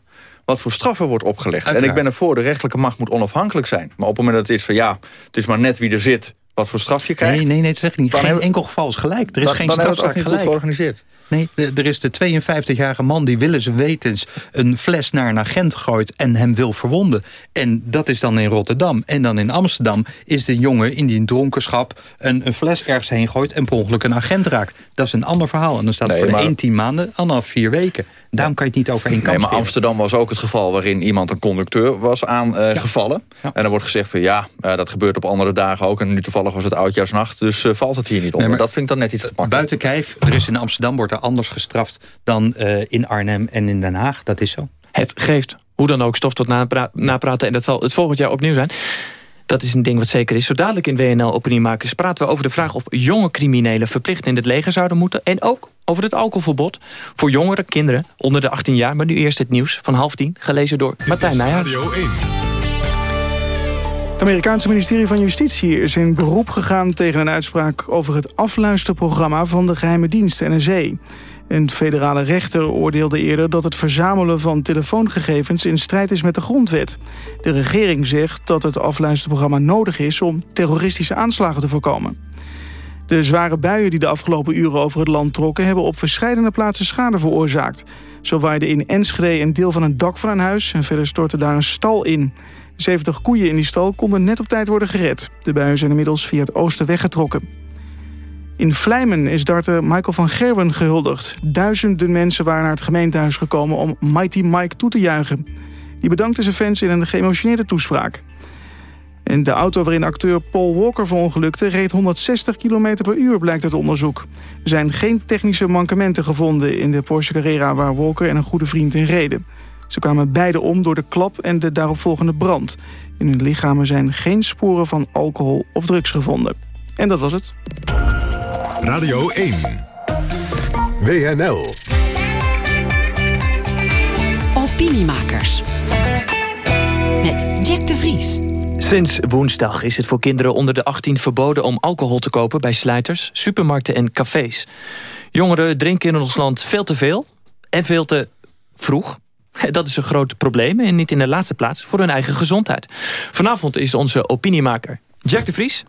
wat voor straffen wordt opgelegd. Uiteraard. En ik ben ervoor, de rechtelijke macht moet onafhankelijk zijn. Maar op het moment dat het is van ja, het is maar net wie er zit... wat voor straf je krijgt... Nee, nee, nee, het is niet. Geen enkel geval is gelijk. Er is dan, geen dan strafzaak gelijk. georganiseerd. Nee, er is de 52-jarige man die willens wetens een fles naar een agent gooit en hem wil verwonden. En dat is dan in Rotterdam. En dan in Amsterdam is de jongen in die dronkenschap een, een fles ergens heen gooit en per ongeluk een agent raakt. Dat is een ander verhaal. En dan staat nee, voor maar... de 1 10 maanden, anderhalf vier weken. Daarom kan je het niet over één kant Nee, maar Amsterdam was ook het geval waarin iemand een conducteur was aangevallen. Uh, En dan wordt gezegd van ja, uh, dat gebeurt op andere dagen ook. En nu toevallig was het oudjaarsnacht, dus uh, valt het hier niet onder. Nee, dat vind ik dan net iets te makkelijk. Buiten kijf, er is in Amsterdam wordt er anders gestraft dan in Arnhem en in Den Haag. Dat is zo. Het geeft hoe dan ook stof tot napra napraten. En dat zal het volgend jaar opnieuw zijn. Dat is een ding wat zeker is. Zo dadelijk in WNL Openiemakers praten we over de vraag... of jonge criminelen verplicht in het leger zouden moeten. En ook over het alcoholverbod voor jongeren, kinderen onder de 18 jaar. Maar nu eerst het nieuws van half tien, gelezen door Martijn Nijhuis. Het Amerikaanse ministerie van Justitie is in beroep gegaan tegen een uitspraak over het afluisterprogramma van de geheime dienst NSA. Een federale rechter oordeelde eerder dat het verzamelen van telefoongegevens in strijd is met de grondwet. De regering zegt dat het afluisterprogramma nodig is om terroristische aanslagen te voorkomen. De zware buien die de afgelopen uren over het land trokken... hebben op verschillende plaatsen schade veroorzaakt. Zo waaide in Enschede een deel van een dak van een huis... en verder stortte daar een stal in. 70 koeien in die stal konden net op tijd worden gered. De buien zijn inmiddels via het oosten weggetrokken. In Vlijmen is darter Michael van Gerwen gehuldigd. Duizenden mensen waren naar het gemeentehuis gekomen om Mighty Mike toe te juichen. Die bedankte zijn fans in een geëmotioneerde toespraak. En de auto waarin acteur Paul Walker verongelukte... reed 160 km per uur, blijkt uit onderzoek. Er zijn geen technische mankementen gevonden in de Porsche Carrera... waar Walker en een goede vriend in reden. Ze kwamen beide om door de klap en de daaropvolgende brand. In hun lichamen zijn geen sporen van alcohol of drugs gevonden. En dat was het. Radio 1. WNL. Opiniemakers. Met Jack de Vries. Sinds woensdag is het voor kinderen onder de 18 verboden om alcohol te kopen bij sluiters, supermarkten en cafés. Jongeren drinken in ons land veel te veel en veel te vroeg. Dat is een groot probleem en niet in de laatste plaats voor hun eigen gezondheid. Vanavond is onze opiniemaker Jack de Vries.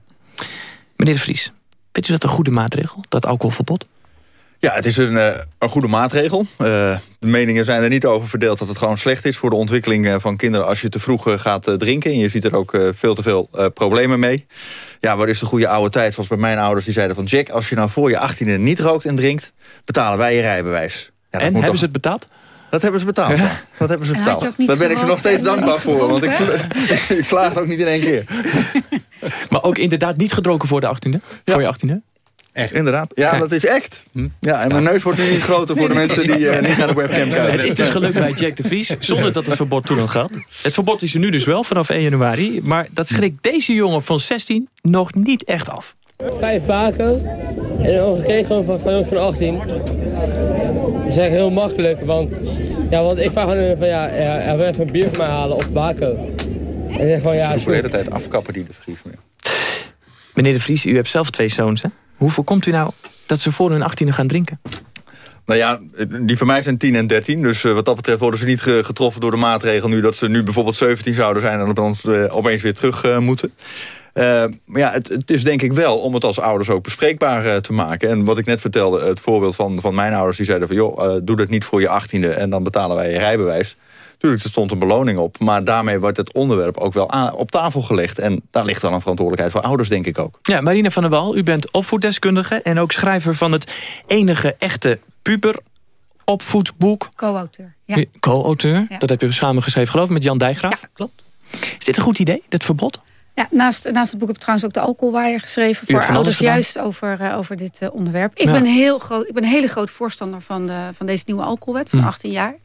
Meneer de Vries, vindt u dat een goede maatregel, dat alcoholverbod? Ja, het is een, uh, een goede maatregel. Uh, de meningen zijn er niet over verdeeld dat het gewoon slecht is... voor de ontwikkeling uh, van kinderen als je te vroeg gaat drinken. En je ziet er ook veel te veel problemen mee. Ja, waar is de goede oude tijd? Zoals bij mijn ouders, die zeiden van... Jack, als je nou voor je achttiende niet rookt en drinkt... betalen wij je rijbewijs. Ja, en hebben toch... ze het betaald? Dat hebben ze betaald, ja. Dat hebben ze betaald. Daar ben ik ze nog steeds dankbaar voor. Want ik, ik slaag ook niet in één keer. maar ook inderdaad niet gedronken voor de achttiende? Voor je achttiende? Echt? Inderdaad. Ja, dat is echt. Hm? Ja, en mijn neus wordt nu niet groter voor de mensen die uh, niet naar de webcam kijken. Het is dus gelukt bij Jack de Vries, zonder dat het verbod toen nog geldt. Het verbod is er nu dus wel vanaf 1 januari. Maar dat schrikt deze jongen van 16 nog niet echt af. Vijf baken en een gekregen van, van van 18. Dat is echt heel makkelijk, want, ja, want ik vraag gewoon van ja, ja, hij wil even een bier voor mij halen of bako. En zeg van ja, de hele tijd afkappen die de Vries meer. Meneer de Vries, u hebt zelf twee zoons, hè? Hoe voorkomt u nou dat ze voor hun achttiende gaan drinken? Nou ja, die van mij zijn 10 en 13. Dus uh, wat dat betreft worden ze niet getroffen door de maatregel nu... dat ze nu bijvoorbeeld 17 zouden zijn en dan uh, opeens weer terug uh, moeten. maar ja, het, het, is denk ik wel om het als ouders ook bespreekbaar te maken. En wat ik net vertelde, het voorbeeld van, van mijn ouders... die zeiden van, joh, doe dat niet voor je achttiende... en dan betalen wij je rijbewijs. Tuurlijk, er stond een beloning op. Maar daarmee wordt het onderwerp ook wel aan, op tafel gelegd. En daar ligt dan een verantwoordelijkheid voor ouders, denk ik ook. Ja, Marina van der Wal, u bent opvoeddeskundige... en ook schrijver van het enige echte puber opvoedboek. Co-auteur. Ja. Co-auteur, dat heb je samen geschreven geloof ik met Jan Dijgraaf. Ja, klopt. Is dit een goed idee, dit verbod? Ja, naast, naast het boek heb ik trouwens ook de alcoholwaaier geschreven... voor ouders juist over, uh, over dit uh, onderwerp. Ik, ben heel groot, ik ben een hele groot voorstander van, de, van deze nieuwe alcoholwet van 18 hm. jaar.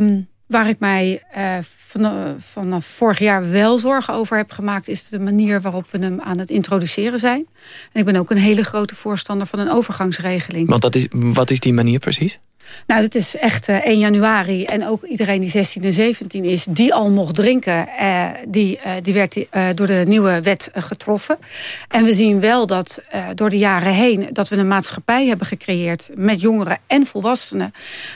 Um, Waar ik mij uh, van, vanaf vorig jaar wel zorgen over heb gemaakt... is de manier waarop we hem aan het introduceren zijn. En ik ben ook een hele grote voorstander van een overgangsregeling. Want dat is, wat is die manier precies? Nou, dat is echt uh, 1 januari. En ook iedereen die 16 en 17 is, die al mocht drinken... Uh, die, uh, die werd door de nieuwe wet getroffen. En we zien wel dat door de jaren heen... dat we een maatschappij hebben gecreëerd met jongeren en volwassenen...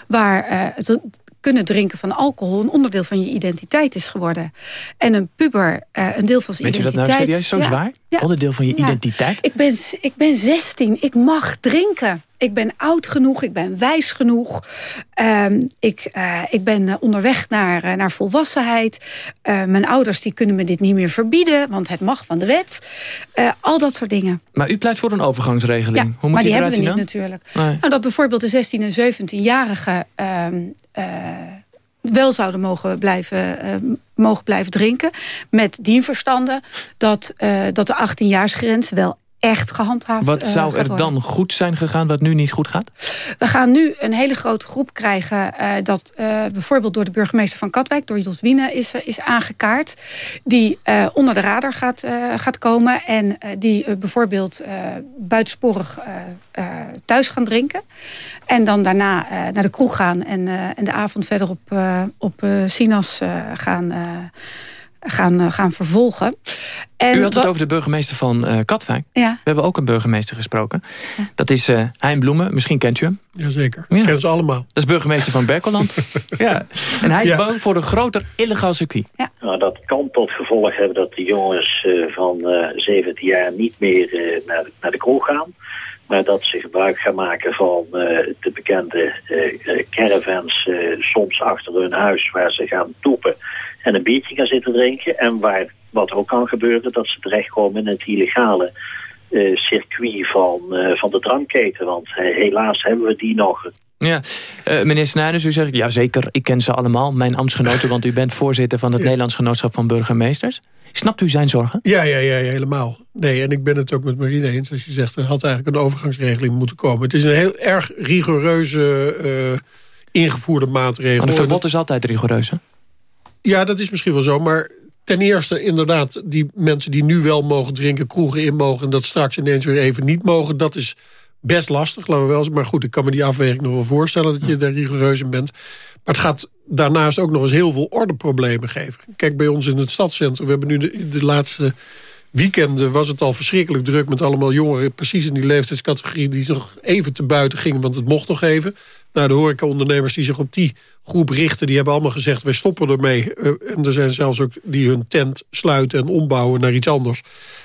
waar het kunnen drinken van alcohol een onderdeel van je identiteit is geworden. En een puber een deel van zijn identiteit... Weet je dat nou serieus zo zwaar? Onderdeel van je identiteit? Ik ben, ik ben 16, ik mag drinken. Ik ben oud genoeg, ik ben wijs genoeg. Ehm, ik, uh, ik ben eh, onderweg naar, uh, naar volwassenheid. mijn ouders die kunnen me dit niet meer verbieden, want het mag van de wet. al dat soort dingen. Maar u pleit voor een overgangsregeling. Ja, Hoe moet maar die hebben we niet natuurlijk. Nee. Nou, dat bijvoorbeeld de 16 en 17-jarigen ehm, wel zouden mogen blijven, mogen blijven drinken. Met dienverstanden dat, dat de 18-jaarsgrens wel echt gehandhaafd Wat zou er dan goed zijn gegaan wat nu niet goed gaat? We gaan nu een hele grote groep krijgen... Uh, dat uh, bijvoorbeeld door de burgemeester van Katwijk... door Jos Wiene is, is aangekaart... die onder de radar gaat, gaat komen... en die bijvoorbeeld buitensporig thuis gaan drinken. En dan daarna naar de kroeg gaan... en, en de avond verder op, op Sinas gaan gaan, eh, gaan vervolgen. En U had het over de burgemeester van uh, Katwijk. Ja. We hebben ook een burgemeester gesproken. Dat is uh, Hein Bloemen, misschien kent u hem. Jazeker, ja. ken ze allemaal. Dat is burgemeester van Berkeland. ja. En hij is bang voor een groter illegaal circuit. Ja. Nou, dat kan tot gevolg hebben dat de jongens van 17 jaar niet meer naar, naar de kroeg gaan maar dat ze gebruik gaan maken van de bekende caravans soms achter hun huis waar ze gaan toepen en een biertje gaan zitten drinken. En waar, wat ook kan gebeuren, dat ze terechtkomen in het illegale uh, circuit van, uh, van de drankketen. Want uh, helaas hebben we die nog. Ja, meneer Snijders, u zegt, ja zeker, ik ken ze allemaal, mijn ambtsgenoten, want u bent voorzitter van het ja. Nederlands Genootschap van Burgemeesters. Snapt u zijn zorgen? Ja, ja, ja, ja, helemaal. Nee, en ik ben het ook met Marine eens. Als je zegt, er had eigenlijk een overgangsregeling moeten komen. Het is een heel erg rigoureuze ingevoerde maatregel. Maar de verbod is altijd rigoureus, hè? Ja, dat is misschien wel zo, maar ten eerste inderdaad... die mensen die nu wel mogen drinken, kroegen in mogen... en dat straks ineens weer even niet mogen, dat is best lastig, laten we wel Maar goed, ik kan me die afweging nog wel voorstellen... dat je daar rigoureus in bent. Maar het gaat daarnaast ook nog eens heel veel ordeproblemen geven. Kijk, bij ons in het stadscentrum, we hebben nu de, laatste weekenden was het al verschrikkelijk druk met allemaal jongeren... precies in die leeftijdscategorie die nog even te buiten gingen... want het mocht nog even. Nou, de horecaondernemers die zich op die groep richten... die hebben allemaal gezegd, wij stoppen ermee. Uh, en er zijn zelfs ook die hun tent sluiten en ombouwen naar iets anders.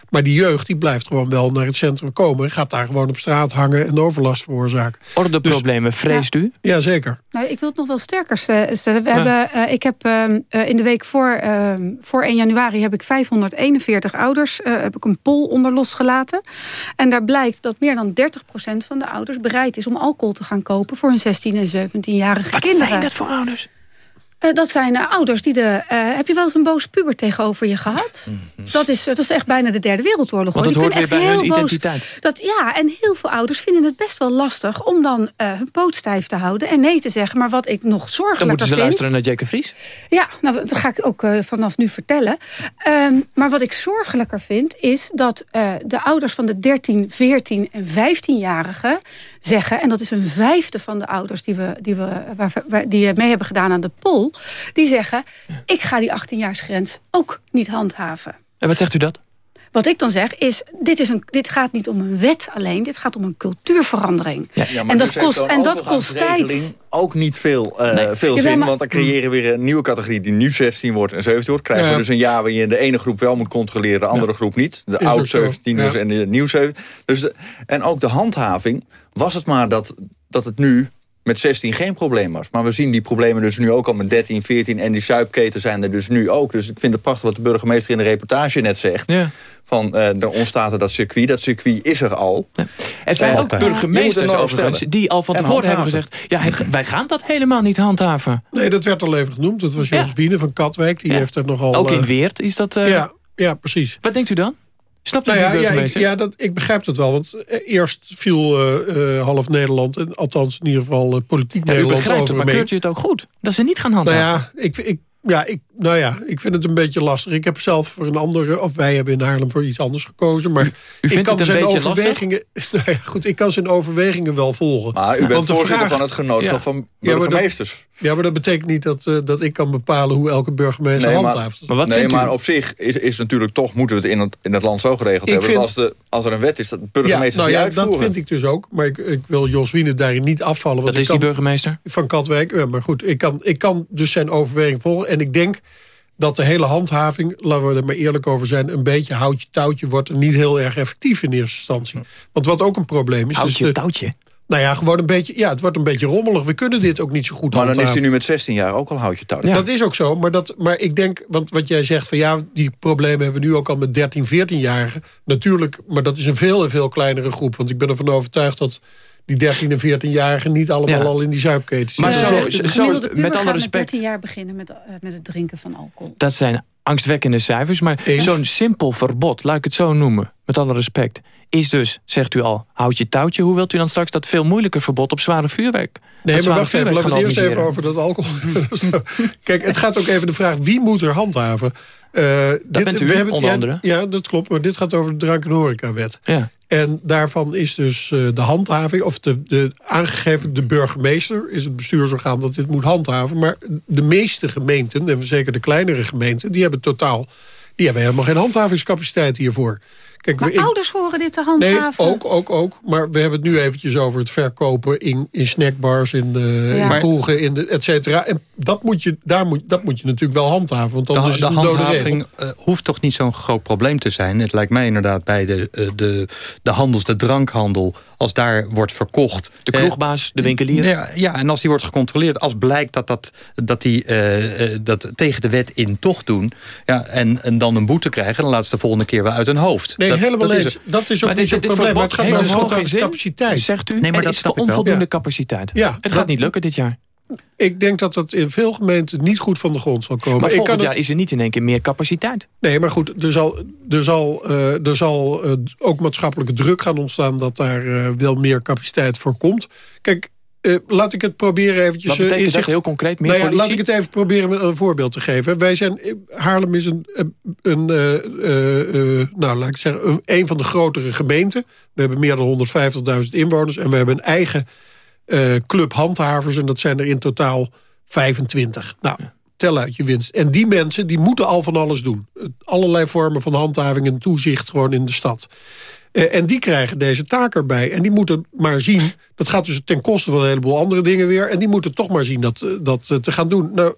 Maar die jeugd die blijft gewoon wel naar het centrum komen... en gaat daar gewoon op straat hangen en overlast veroorzaken. Ordeproblemen, dus, vreest u? Ja, zeker. Nou, ik wil het nog wel sterker stellen. We hebben, uh, ik heb uh, in de week voor, uh, voor 1 januari... heb ik 541 ouders heb ik een poll onder losgelaten. En daar blijkt dat meer dan 30% van de ouders bereid is... om alcohol te gaan kopen voor hun 16 en 17-jarige kinderen. Wat zijn dat voor ouders? Uh, dat zijn uh, ouders die de... Uh, heb je wel eens een boos puber tegenover je gehad? Mm -hmm. dat, is, dat is echt bijna de derde wereldoorlog. Want dat hoor. hoort weer bij hun identiteit. Dat, ja, en heel veel ouders vinden het best wel lastig... om dan hun poot stijf te houden en nee te zeggen. Maar wat ik nog zorgelijker vind... Dan moeten ze luisteren naar Jacke Vries? Ja, nou, dat ga ik ook vanaf nu vertellen. Um, maar wat ik zorgelijker vind... is dat de ouders van de 13, 14 en 15-jarigen zeggen... en dat is een vijfde van de ouders die, we, die, we, waar, waar, die mee hebben gedaan aan de poll... die zeggen, ik ga die 18-jaarsgrens ook niet handhaven. En wat zegt u dat? Wat ik dan zeg is, dit, is een, dit gaat niet om een wet alleen. Dit gaat om een cultuurverandering. Ja, ja, en dat dus kost, en dat kost tijd. Ook niet veel, uh, nee. veel ja, zin, maar, want dan creëren we weer een nieuwe categorie... die nu 16 wordt en 17 wordt. Krijgen we dus een jaar waarin je de ene groep wel moet controleren... de andere groep niet. De oud 17ers en de nieuw 17 dus de, En ook de handhaving was het maar dat, dat het nu met 16 geen probleem was. Maar we zien die problemen dus nu ook al met 13, 14... en die suipketen zijn er dus nu ook. Dus ik vind het prachtig wat de burgemeester in de reportage net zegt. Ja. Van, uh, er ontstaat er dat circuit. Dat circuit is er al. Ja. Er zijn uh, ook burgemeesters overigens die al van tevoren hebben gezegd... ja, wij gaan dat helemaal niet handhaven. Nee, dat werd al even genoemd. Dat was Jos ja. Van Katwijk. Die heeft er nogal... Ook in Weert is dat... Uh... Ja, ja, precies. Wat denkt u dan? Snapt u nou ja, ja, ik, ja dat, ik begrijp dat wel. Want eerst viel uh, uh, half Nederland, en althans in ieder geval uh, politiek ja, Nederland... U begrijpt het, maar mee. keurt u het ook goed? Dat ze niet gaan handhaven? Nou ja, ik, ik, ja, ik, nou ja, ik vind het een beetje lastig. Ik heb zelf voor een andere, of wij hebben in Haarlem voor iets anders gekozen. Maar u ik kan het zijn een overwegingen. Nou ja, goed, ik kan zijn overwegingen wel volgen. Maar u bent Want voorzitter vraag, van het genootschap ja, van burgemeesters. Ja maar, dat, ja, maar dat betekent niet dat, uh, dat ik kan bepalen hoe elke burgemeester nee, handhaaft. Maar, maar nee, maar op zich is, is natuurlijk toch, moeten we het in het, in het land zo geregeld ik hebben. Vind, als, de, als er een wet is, dat burgemeesters ja, nou ja, uitvoeren. Dat vind ik dus ook. Maar ik, ik wil Jos Wiene daarin niet afvallen. Want dat is kan, die burgemeester? Van Katwijk. Ja, maar goed, ik kan, ik kan dus zijn overweging volgen. En ik denk dat de hele handhaving, laten we er maar eerlijk over zijn... een beetje houtje-touwtje wordt en niet heel erg effectief in eerste instantie. Want wat ook een probleem is... Houtje-touwtje? Nou ja, gewoon een beetje, ja, het wordt een beetje rommelig. We kunnen dit ook niet zo goed Maar dan is hij nu met 16 jaar ook al houtje touw. Dat is ook zo, maar, dat, maar ik denk, want wat jij zegt van ja, die problemen hebben we nu ook al met 13, 14-jarigen. Natuurlijk, maar dat is een veel en veel kleinere groep. Want ik ben ervan overtuigd dat die 13 en 14-jarigen niet allemaal Ja. al in die zuipketen zitten. Maar zo- met alle respect. met 13 jaar beginnen met, eh, met het drinken van alcohol. Dat zijn angstwekkende cijfers. Maar zo'n simpel verbod, laat ik het zo noemen, met alle respect... is dus, zegt u al, houd je touwtje. Hoe wilt u dan straks dat veel moeilijker verbod op zware vuurwerk? Nee, dat maar wacht even, laten we het eerst even over dat alcohol. Kijk, het gaat ook even de vraag, wie moet er handhaven? Eh, dit- bent u, we hebben- onder ja, andere. Ja, dat klopt, maar dit gaat over de drank- en horecawet. Ja. En daarvan is dus eh, de handhaving, of de, de aangegeven, de burgemeester is het bestuursorgaan dat dit moet handhaven. Maar de meeste gemeenten, en zeker de kleinere gemeenten, die hebben totaal, die hebben helemaal geen handhavingscapaciteit hiervoor. Kijk, Maar we- ik- ouders horen dit te Nee, handhaven. ook, ook, ook. Maar we hebben het nu eventjes over het verkopen in, in snackbars, in, eh Ja. in kroegen, in de, et cetera. En dat moet, je, daar moet, dat moet je natuurlijk wel handhaven, want De, anders is de het een dode regel. handhaving eh, hoeft toch niet zo'n groot probleem te zijn. Het lijkt mij inderdaad bij de, eh, de, de handels, de drankhandel... als daar wordt verkocht... De eh, kroegbaas, de winkelier. Ja, ja, en als die wordt gecontroleerd, als blijkt dat, dat, dat die eh, eh, dat tegen de wet in toch doen... Ja, en, en dan een boete krijgen, dan laat ze de volgende keer weer uit hun hoofd. Nee, dat, helemaal dat is eens. er. Dat is ook Maar niet zo'n probleem. Het gaat heeft om dus capaciteit. zegt u? Nee, maar Er dat is ik wel. onvoldoende capaciteit. Ja, het gaat niet lukken dit jaar. Ik denk dat dat in veel gemeenten niet goed van de grond zal komen. Maar ik volgend kan jaar het, is er niet in één keer meer capaciteit. Nee, maar goed, er zal, er zal, eh, er zal eh, ook maatschappelijke druk gaan ontstaan... dat daar eh, wel meer capaciteit voor komt. Kijk, eh, laat ik het proberen eventjes... Wat eh, betekent inzicht- dat heel concreet? Meer nou ja, politie? laat ik het even proberen met een voorbeeld te geven. Wij zijn, Haarlem is een, een, eh, eh, eh, nou, laat ik zeggen, een, een van de grotere gemeenten. We hebben meer dan 150.000 inwoners en we hebben een eigen eh, club handhavers en dat zijn er in totaal 25. Nou, tel uit je winst. En die mensen die moeten al van alles doen. Allerlei vormen van handhaving en toezicht gewoon in de stad. Eh, en die krijgen deze taak erbij. En die moeten maar zien... dat gaat dus ten koste van een heleboel andere dingen weer... en die moeten toch maar zien dat, eh, dat eh, te gaan doen. Nou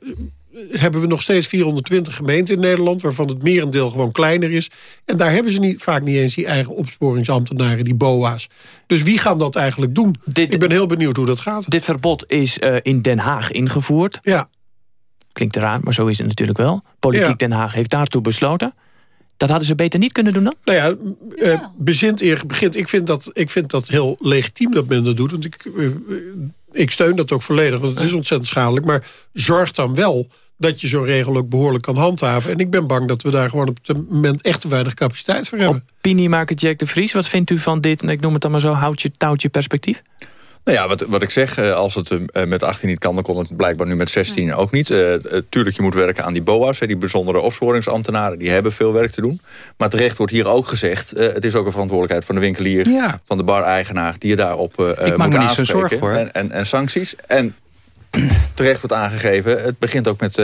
hebben we nog steeds 420 gemeenten in Nederland... waarvan het merendeel gewoon kleiner is. En daar hebben ze niet, vaak niet eens die eigen opsporingsambtenaren, die BOA's. Dus wie gaan dat eigenlijk doen? Ik ben heel benieuwd hoe dat gaat. Dit verbod is in Den Haag ingevoerd. Ja. Klinkt raar, maar zo is het natuurlijk wel. Politiek Ja. Den Haag heeft daartoe besloten. Dat hadden ze beter niet kunnen doen dan? Nou ja, eh, bezint eer begint. Ik vind, dat, ik vind dat heel legitiem dat men dat doet. Want ik, eh, ik steun dat ook volledig, want het is ontzettend schadelijk. Maar zorg dan wel dat je zo'n regel ook behoorlijk kan handhaven. En ik ben bang dat we daar gewoon op het moment echt te weinig capaciteit voor hebben. Opiniemaker Jack de Vries, wat vindt u van dit, en ik noem het dan maar zo, houtje touwtje perspectief? Nou ja, wat, wat ik zeg, eh, als het eh, met 18 niet kan... dan kon het blijkbaar nu met 16 ook niet. Eh, tuurlijk, je moet werken aan die BOA's, die bijzondere opsporingsambtenaren. Die hebben veel werk te doen. Maar terecht wordt hier ook gezegd... het is ook een verantwoordelijkheid van de winkelier... Ja. van de bar-eigenaar, die je daarop eh Ik maak moet me niet zorgen, hoor. En, en, en sancties. En terecht wordt aangegeven... het begint ook met,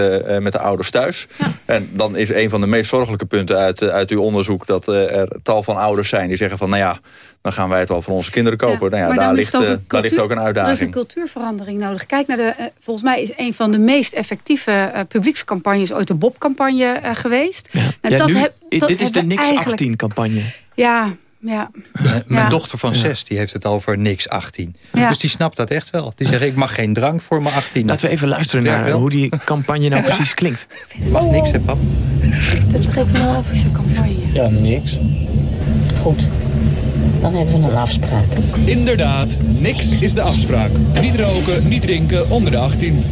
met de ouders thuis. En dan is een van de meest zorgelijke punten uit, uit uw onderzoek... dat er tal van ouders zijn die zeggen van... nou ja, dan gaan wij het wel van onze kinderen kopen. nou ja, maar daar ligt, het ook eh, een daar ligt ook een Er is een uitdaging. cultuurverandering nodig. Kijk naar de, eh, volgens mij is een van de meest effectieve eh, publiekscampagnes ooit de Bob-campagne eh, geweest. Nou, Ja, dat nu, heb- dat dit is de Niks eigenlijk- 18-campagne. Ja, ja. Mijn, mijn Ja. dochter van zes die heeft het over niks 18. Ja. Dus die snapt dat echt wel. Die zegt, ik mag geen drank voor mijn 18. Laten we even luisteren naar wel. hoe die campagne nou precies klinkt. Mag niks, hè, pap? De technologische campagne. Ja, niks. Goed. Dan hebben we een afspraak. Inderdaad, niks is de afspraak. Niet roken, niet drinken onder de 18.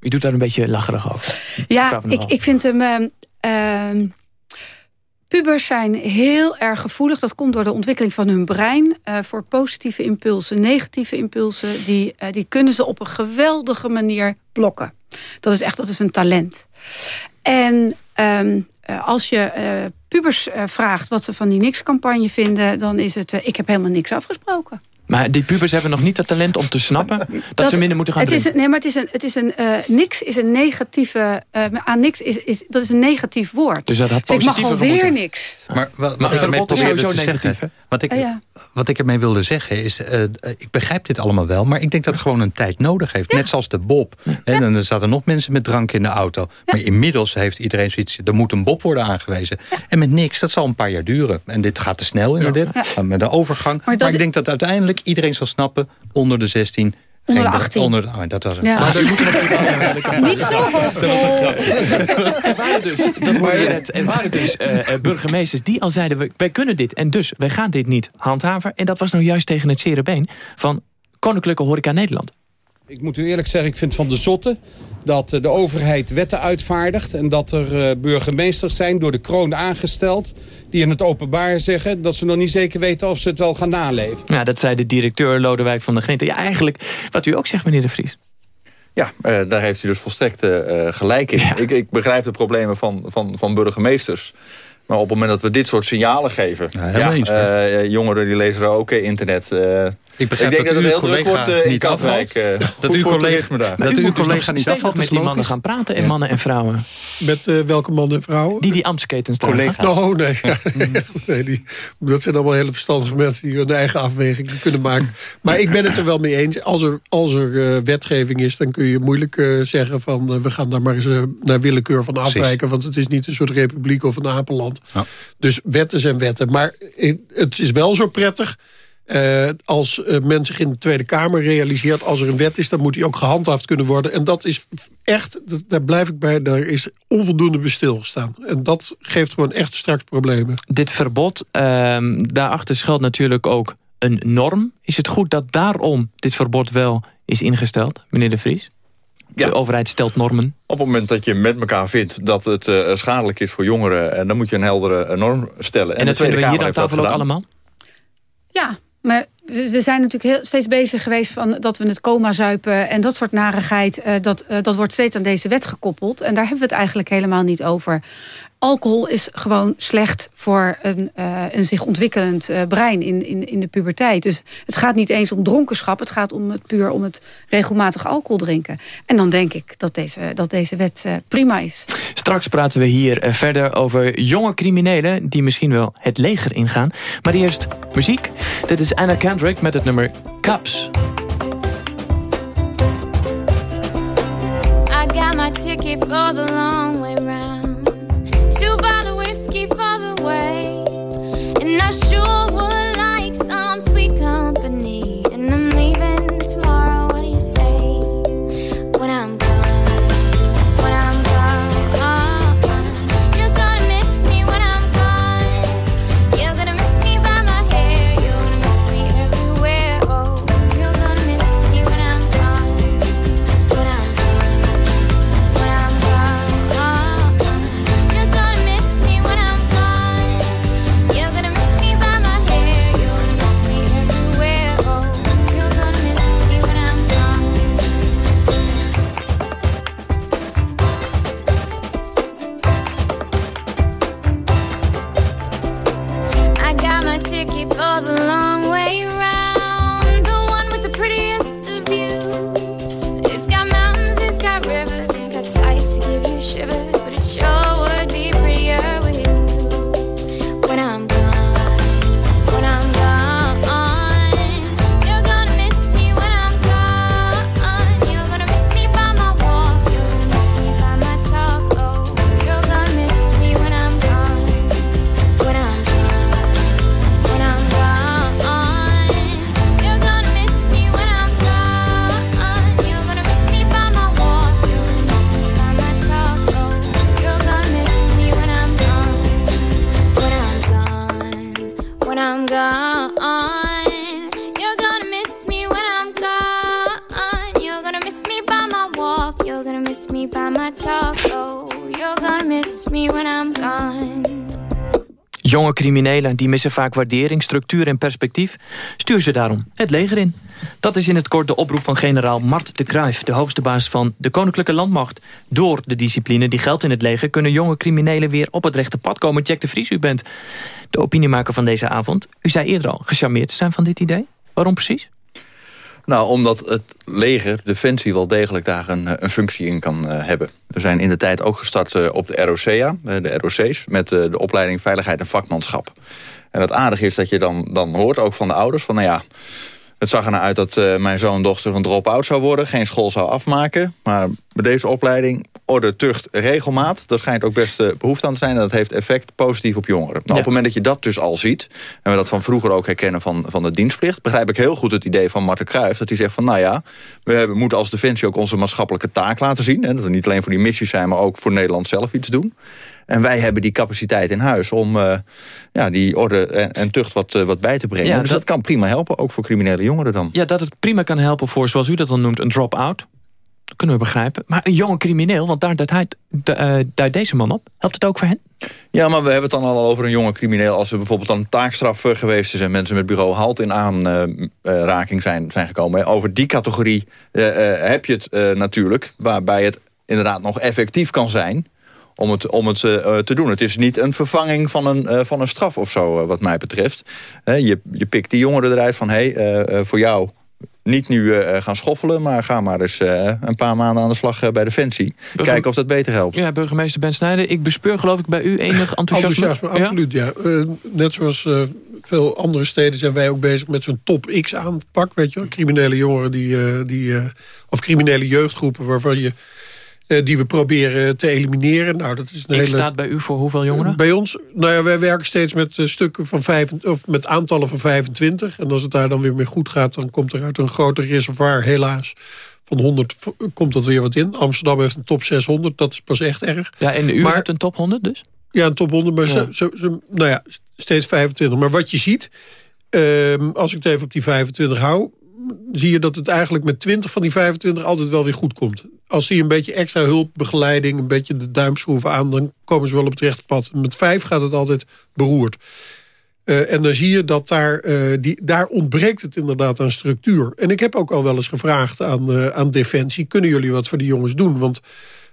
Je doet daar een beetje lacherig over. Ja, ik, ik vind hem... ehm, ehm, pubers zijn heel erg gevoelig. Dat komt door de ontwikkeling van hun brein. eh, voor positieve impulsen, negatieve impulsen. Die, eh, die kunnen ze op een geweldige manier blokken. Dat is echt dat is een talent. En ehm, eh, als je eh, pubers eh, vraagt wat ze van die niks-campagne vinden... dan is het, eh, ik heb helemaal niks afgesproken. Maar die pubers hebben nog niet het talent om te snappen... dat, ze minder moeten gaan het is drinken. een, Nee, maar het is een, het is een eh, niks is een negatieve... eh, aan niks is, is, dat is een negatief woord. Dus dat had ik mag gewoon weer moeten. niks. Maar wat, Maar wat ik ermee verbod is probeerde sowieso te negatief, zeggen... Wat ik, ja. wat ik ermee wilde zeggen is... eh, ik begrijp dit allemaal wel... maar ik denk dat het gewoon een tijd nodig heeft. Net zoals de Bob. En dan zaten nog mensen met drank in de auto. Maar inmiddels heeft iedereen zoiets... er moet een Bob worden aangewezen. En met niks, dat zal een paar jaar duren. En dit gaat te snel inderdaad. Met een overgang. Maar, ik denk dat uiteindelijk ik iedereen zal snappen, onder de 16 Onder de 18. Onder, oh, dat was het. Ja. Maar Niet zo hoopvol. Er waren dus, dat hoorde je net, er waren dus eh, eh, burgemeesters die al zeiden... We, wij kunnen dit en dus wij gaan dit niet handhaven. En dat was nou juist tegen het zere been van Koninklijke Horeca Nederland. Ik moet u eerlijk zeggen, ik vind van de zotte dat eh, de overheid wetten uitvaardigt... en dat er eh, burgemeesters zijn door de kroon aangesteld... die in het openbaar zeggen dat ze nog niet zeker weten of ze het wel gaan naleven. Ja, dat zei de directeur Lodewijk van der Grinten. Ja, eigenlijk wat u ook zegt, meneer de Vries. Ja, eh, daar heeft u dus volstrekt eh, gelijk in. Ik, ik begrijp de problemen van, van, van burgemeesters. Maar op het moment dat we dit soort signalen geven... eh, jongeren die lezen er ook eh, internet... eh, Ik begrijp denk dat, dat, uw het heel druk collega wordt eh, in niet Katwijk. afvalt. eh, dat uw collega, daar. dat u uw collega niet afvalt, met die mannen gaan praten. En mannen en vrouwen. Met eh, welke mannen en vrouwen? Die die ambtsketens dragen. Oh, nee. nee die, dat zijn allemaal hele verstandige mensen... die hun eigen afwegingen kunnen maken. Maar ik ben het er wel mee eens. Als er, als er eh, wetgeving is, dan kun je moeilijk eh, zeggen... van we gaan daar maar eens naar willekeur van Precies. afwijken. Want het is niet een soort republiek of een apenland. Ja. Dus wetten zijn wetten. Maar het is wel zo prettig... eh, als eh, men zich in de Tweede Kamer realiseert... als er een wet is, dan moet die ook gehandhaafd kunnen worden. En dat is echt, dat- daar blijf ik bij... daar is onvoldoende bij stilgestaan. En dat geeft gewoon echt straks problemen. Dit verbod, ehm, daarachter schuilt natuurlijk ook een norm. Is het goed dat daarom dit verbod wel is ingesteld, meneer de Vries? De overheid stelt normen. Op het moment dat je met elkaar vindt dat het eh, schadelijk is voor jongeren... en dan moet je een heldere norm stellen. En, de dat vinden we Tweede hier aan Kamer heeft dat tafel ook allemaal? Ja, maar we zijn natuurlijk heel, steeds bezig geweest van dat we het coma zuipen en dat soort narigheid. eh, dat, eh, dat wordt steeds aan deze wet gekoppeld. En daar hebben we het eigenlijk helemaal niet over. Alcohol is gewoon slecht voor een, eh, een zich ontwikkelend brein in, in, in de puberteit. Dus het gaat niet eens om dronkenschap. Het gaat om het puur om het regelmatig alcohol drinken. En dan denk ik dat deze, dat deze wet prima is. Straks praten we hier verder over jonge criminelen... die misschien wel het leger ingaan. Maar eerst muziek. Dit is Anna Kendrick met het nummer Cups. I got my ticket for the long way round. Two bottle whiskey for the way. And I sure would like some sweet company. And I'm leaving tomorrow. Criminelen die missen vaak waardering, structuur en perspectief. Stuur ze daarom het leger in. Dat is in het kort de oproep van generaal Mart de Kruijf... de hoogste baas van de Koninklijke Landmacht. Door de discipline die geldt in het leger... kunnen jonge criminelen weer op het rechte pad komen. Jack de Vries, u bent de opiniemaker van deze avond. U zei eerder al gecharmeerd te zijn van dit idee. Waarom precies? Nou, omdat het leger, Defensie, wel degelijk daar een, eh, een functie in kan eh, hebben. We zijn in de tijd ook gestart eh, op de ROCA, de ROC's... met de opleiding Veiligheid en Vakmanschap. En het aardige is dat je dan, dan hoort, ook van de ouders... van nou ja, het zag ernaar uit dat mijn zoon dochter een drop-out zou worden... geen school zou afmaken. Maar bij deze opleiding orde, tucht, regelmaat. Daar schijnt ook best uh, behoefte aan te zijn. En dat heeft effect positief op jongeren. Nou, Op het moment dat je dat dus al ziet... en we dat van vroeger ook herkennen van, van de dienstplicht... begrijp ik heel goed het idee van Marten Cruijff. Dat hij zegt van, nou ja, we hebben, moeten als Defensie ook onze maatschappelijke taak laten zien. En dat we niet alleen voor die missies zijn, maar ook voor Nederland zelf iets doen. En wij hebben die capaciteit in huis om uh, ja, die orde en, en tucht wat, uh, wat bij te brengen. Ja, dus dat, kan prima helpen, ook voor criminele jongeren dan. Ja, dat het prima kan helpen voor, zoals u dat dan noemt, een drop-out. Dat kunnen we begrijpen. Maar een jonge crimineel, want daar duidt, hij, duidt deze man op. Helpt het ook voor hen? Ja, maar we hebben het dan al over een jonge crimineel. Als er bijvoorbeeld een taakstraf geweest is... en mensen met bureau halt in aanraking zijn, zijn gekomen. Over die categorie heb je het natuurlijk. Waarbij het inderdaad nog effectief kan zijn om het, om het te doen. Het is niet een vervanging van een, van een straf of zo, wat mij betreft. je, je pikt die jongeren eruit van... hé, hey, voor jou niet nu gaan schoffelen... maar ga maar eens een paar maanden aan de slag bij Defensie. Burger... Kijken of dat beter helpt. Ja, burgemeester Ben Snijder, ik bespeur geloof ik bij u enig enthousiasme. Enthousiasme, absoluut, ja. net zoals veel andere steden zijn wij ook bezig met zo'n top X aanpak. Weet je wel? Criminele jongeren die, die, of criminele jeugdgroepen waarvan je die we proberen te elimineren. Nou, dat is een Ik hele... staat bij u voor hoeveel jongeren? Bij ons, nou ja, wij werken steeds met uh, stukken van vijf, of met aantallen van 25. En als het daar dan weer mee goed gaat, dan komt er uit een groter reservoir, helaas. Van 100 komt dat weer wat in. Amsterdam heeft een top 600, dat is pas echt erg. Ja, en u maar, hebt een top 100 dus? Ja, een top 100, maar ja. Zo, zo, zo, nou ja, steeds 25. Maar wat je ziet, uh, als ik het even op die 25 hou zie je dat het eigenlijk met 20 van die 25 altijd wel weer goed komt. Als die een beetje extra hulp, begeleiding, een beetje de duimschroeven aan... dan komen ze wel op het rechte pad. Met vijf gaat het altijd beroerd. Uh, en dan zie je dat daar, uh, die, daar ontbreekt het inderdaad aan structuur. En ik heb ook al wel eens gevraagd aan, uh, aan Defensie... kunnen jullie wat voor die jongens doen? Want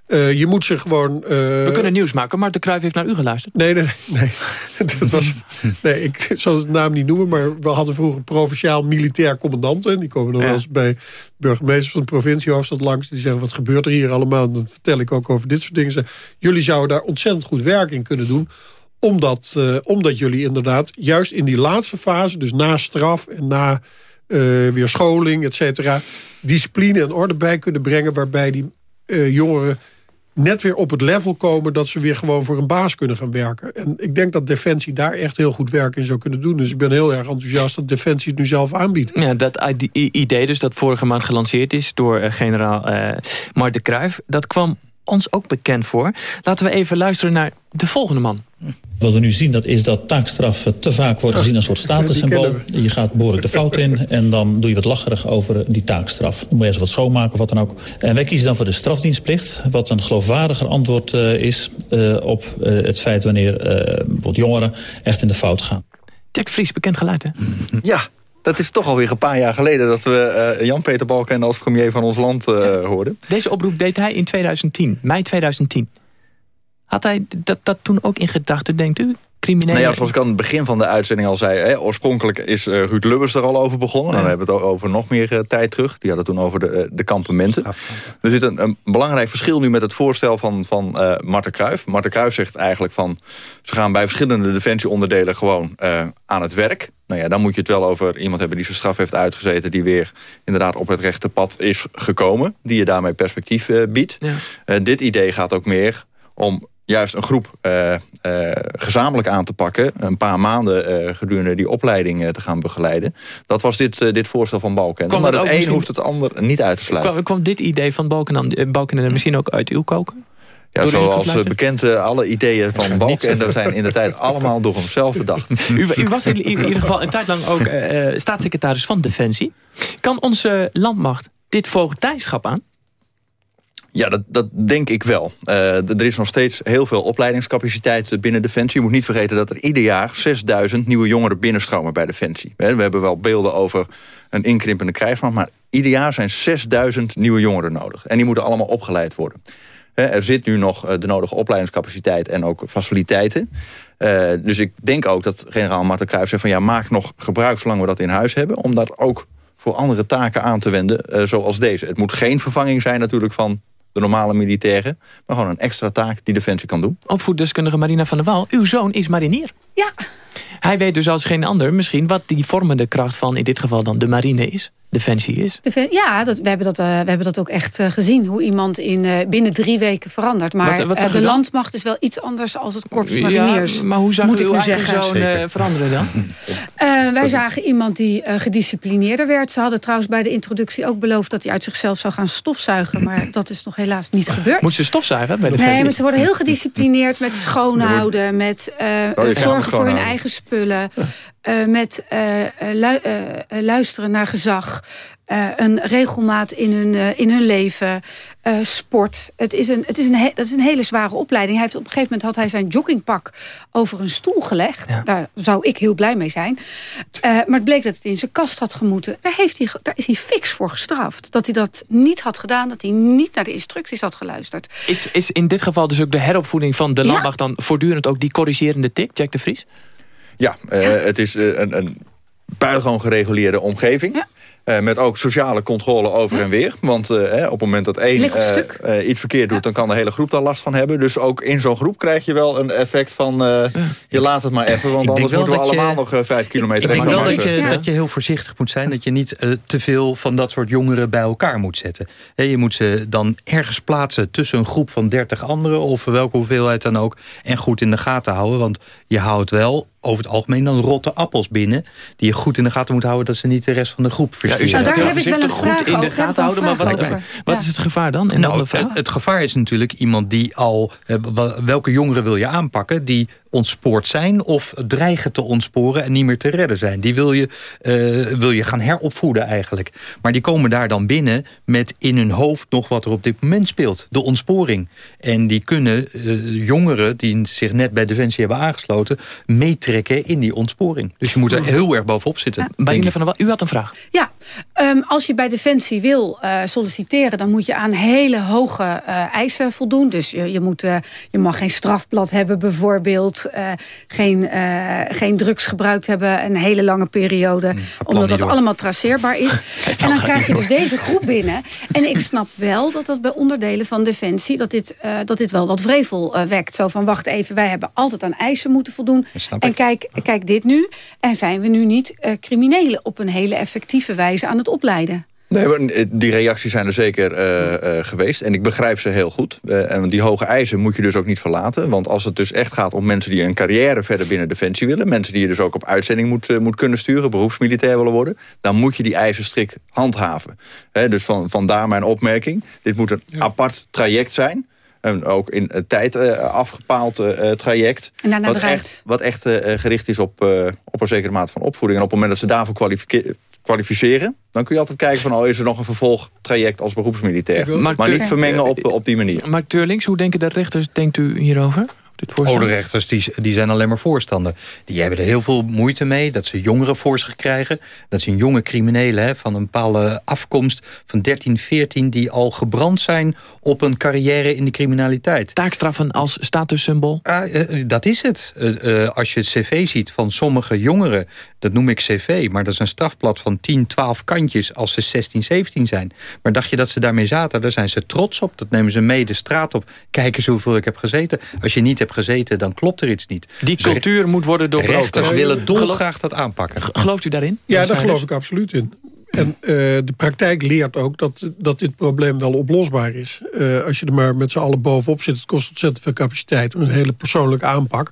uh, je moet ze gewoon... Uh... We kunnen nieuws maken, maar de Kruijf heeft naar u geluisterd. Nee, nee, nee. dat was, nee ik zal het naam niet noemen... maar we hadden vroeger provinciaal militair commandanten. Die komen dan ja. wel eens bij burgemeesters van de provinciehoofdstad langs. Die zeggen, wat gebeurt er hier allemaal? En dan vertel ik ook over dit soort dingen. Jullie zouden daar ontzettend goed werk in kunnen doen omdat, uh, omdat jullie inderdaad juist in die laatste fase... dus na straf en na weer scholing, et cetera... discipline en orde bij kunnen brengen... waarbij die jongeren net weer op het level komen... dat ze weer gewoon voor een baas kunnen gaan werken. En ik denk dat Defensie daar echt heel goed werk in zou kunnen doen. Dus ik ben heel erg enthousiast dat Defensie het nu zelf aanbiedt. Ja, dat idee dus dat vorige maand gelanceerd is... door uh, generaal uh, de Kruijf, dat kwam ons ook bekend voor. Laten we even luisteren naar de volgende man. Wat we nu zien dat is dat taakstraffen te vaak worden gezien als een soort statussymbool. Je gaat behoorlijk de fout in en dan doe je wat lacherig over die taakstraf. Dan moet je eens wat schoonmaken of wat dan ook. En wij kiezen dan voor de strafdienstplicht. Wat een geloofwaardiger antwoord uh, is uh, op uh, het feit wanneer bijvoorbeeld jongeren echt in de fout gaan. Jack Vries, bekend geluid hè? Ja, dat is toch alweer een paar jaar geleden... dat we uh, Jan-Peter Balken als premier van ons land uh, ja. hoorden. Deze oproep deed hij in 2010, mei 2010. Had hij dat, dat toen ook in gedachten, denkt u? Criminelen? Nou ja, zoals ik aan het begin van de uitzending al zei... Hè, oorspronkelijk is uh, Ruud Lubbers er al over begonnen. Ja. Dan hebben we het over nog meer uh, tijd terug. Die hadden toen over de, de kampementen. Er zit een, een, belangrijk verschil nu met het voorstel van, van Marten Kruijf. Marten Kruijf zegt eigenlijk van... ze gaan bij verschillende defensieonderdelen gewoon aan het werk. Nou ja, dan moet je het wel over iemand hebben die zijn straf heeft uitgezeten... die weer inderdaad op het rechte pad is gekomen. Die je daarmee perspectief biedt. Ja. dit idee gaat ook meer om juist een groep uh, uh, gezamenlijk aan te pakken. Een paar maanden gedurende die opleiding te gaan begeleiden. Dat was dit, dit voorstel van Balken. Maar het een misschien... hoeft het ander niet uit te sluiten. Kwam, kwam dit idee van Balken, Balken misschien ook uit uw koken? Ja, zoals bekend, alle ideeën van Balken zijn in de tijd allemaal door hemzelf bedacht. U, u was in, in, ieder geval een tijd lang ook staatssecretaris van Defensie. Kan onze landmacht dit voogdijschap aan? Ja, dat, dat denk ik wel. Uh, er is nog steeds heel veel opleidingscapaciteit binnen Defensie. Je moet niet vergeten dat er ieder jaar 6000 nieuwe jongeren binnenstromen bij Defensie. We hebben wel beelden over een inkrimpende krijgsmacht... maar ieder jaar zijn 6000 nieuwe jongeren nodig. En die moeten allemaal opgeleid worden. Er zit nu nog de nodige opleidingscapaciteit en ook faciliteiten. Uh, dus ik denk ook dat generaal Marten Cruijff zegt van... ja, maak nog gebruik zolang we dat in huis hebben... om dat ook voor andere taken aan te wenden, uh, zoals deze. Het moet geen vervanging zijn natuurlijk van de normale militairen. Maar gewoon een extra taak die Defensie kan doen. Opvoeddeskundige Marina van der Wal. Uw zoon is marinier. Ja. Hij weet dus als geen ander misschien wat die vormende kracht van in dit geval dan de marine is. Defensie is. ja, dat, we, hebben dat, uh, we hebben dat ook echt uh, gezien. Hoe iemand in, uh, binnen drie weken verandert. Maar wat, wat de landmacht is wel iets anders als het korps mariniers. Ja, maar hoe zag u zo'n veranderen dan? wij zagen iemand die gedisciplineerder werd. Ze hadden trouwens bij de introductie ook beloofd... dat hij uit zichzelf zou gaan stofzuigen. Maar dat is nog helaas niet gebeurd. Moest ze stofzuigen bij de Nee, maar ze worden heel gedisciplineerd met schoonhouden. Met oh, zorgen voor hun eigen spullen. Uh, met lu uh, luisteren naar gezag. een regelmaat in hun, in hun leven. sport. Het is, een, het is een dat is een hele zware opleiding. Hij heeft, op een gegeven moment had hij zijn joggingpak over een stoel gelegd. Ja. Daar zou ik heel blij mee zijn. maar het bleek dat het in zijn kast had gemoeten. Daar, heeft hij, daar is hij fix voor gestraft. Dat hij dat niet had gedaan. Dat hij niet naar de instructies had geluisterd. Is, is in dit geval dus ook de heropvoeding van de landmacht... dan voortdurend ook die corrigerende tik, Jack de Vries? Ja, uh, het is uh, een, een buitengewoon gereguleerde omgeving. Ja. Uh, met ook sociale controle over en weer. Want uh, op het moment dat één uh, iets verkeerd doet... dan kan de hele groep daar last van hebben. Dus ook in zo'n groep krijg je wel een effect van... je laat het maar even, want anders moeten we allemaal nog vijf kilometer Ik denk wel dat je, dat je heel voorzichtig moet zijn. Dat je niet te veel van dat soort jongeren bij elkaar moet zetten. je moet ze dan ergens plaatsen tussen een groep van dertig anderen... of welke hoeveelheid dan ook. En goed in de gaten houden. Want je houdt wel over het algemeen dan rotte appels binnen... die je goed in de gaten moet houden dat ze niet de rest van de groep versieren. Ja, u zegt, daar heb ik wel een goed in de gaten houden, maar wat, wat is het gevaar dan? In nou, het, het, gevaar is natuurlijk iemand die al... Eh, welke jongeren wil je aanpakken die ontspoord zijn of dreigen te ontsporen en niet meer te redden zijn. Die wil je, uh, wil je gaan heropvoeden eigenlijk. Maar die komen daar dan binnen met in hun hoofd nog wat er op dit moment speelt. De ontsporing. En die kunnen uh, jongeren die zich net bij Defensie hebben aangesloten... meetrekken in die ontsporing. Dus je moet er heel erg bovenop zitten. Ja. van u had een vraag. Ja, um, als je bij Defensie wil uh, solliciteren... dan moet je aan hele hoge eisen voldoen. Dus je, je, moet, je mag geen strafblad hebben bijvoorbeeld... Geen, geen drugs gebruikt hebben een hele lange periode. Mm, omdat dat allemaal traceerbaar is. en dan krijg je dus deze groep binnen. En ik snap wel dat dat bij onderdelen van Defensie... dat dit, dat dit wel wat vrevel wekt. Zo van, wacht even, wij hebben altijd aan eisen moeten voldoen. En kijk, kijk dit nu. En zijn we nu niet criminelen op een hele effectieve wijze aan het opleiden? Nee, eh, die reacties zijn er zeker uh, uh, geweest. En ik begrijp ze heel goed. Uh, en die hoge eisen moet je dus ook niet verlaten. Want als het dus echt gaat om mensen die een carrière verder binnen Defensie willen... mensen die je dus ook op uitzending moet, moet kunnen sturen... beroepsmilitair willen worden... dan moet je die eisen strikt handhaven. dus van, vandaar mijn opmerking. Dit moet een apart traject zijn... En ook in een tijd afgepaald traject. En wat echt, wat echt gericht is op, op een zekere mate van opvoeding. En op het moment dat ze daarvoor kwalificeren... dan kun je altijd kijken van... oh, is er nog een vervolgtraject als beroepsmilitair. Maar, niet vermengen op, op die manier. Maar Turlings, hoe denken de rechters, denkt u hierover? Oh, de rechters die, die zijn alleen maar voorstander. Die hebben er heel veel moeite mee dat ze jongeren voor zich krijgen. Dat zijn jonge criminelen hè, van een bepaalde afkomst van 13, 14... die al gebrand zijn op een carrière in de criminaliteit. Taakstraffen als statussymbool? Uh, dat is het. Uh, als je het cv ziet van sommige jongeren... dat noem ik cv, maar dat is een strafblad van 10, 12 kantjes... als ze 16, 17 zijn. Maar dacht je dat ze daarmee zaten? Daar zijn ze trots op. Dat nemen ze mee de straat op. Kijk eens hoeveel ik heb gezeten. Als je niet hebt gezeten, dan klopt er iets niet. Die cultuur moet worden doorbroken. Rechters willen dolgraag dat aanpakken. Gelooft u daarin? Ja, daar geloof ik absoluut in. En uh, de praktijk leert ook dat, dat dit probleem wel oplosbaar is. Uh, als je er maar met z'n allen bovenop zit, het kost ontzettend veel capaciteit. Een hele persoonlijke aanpak.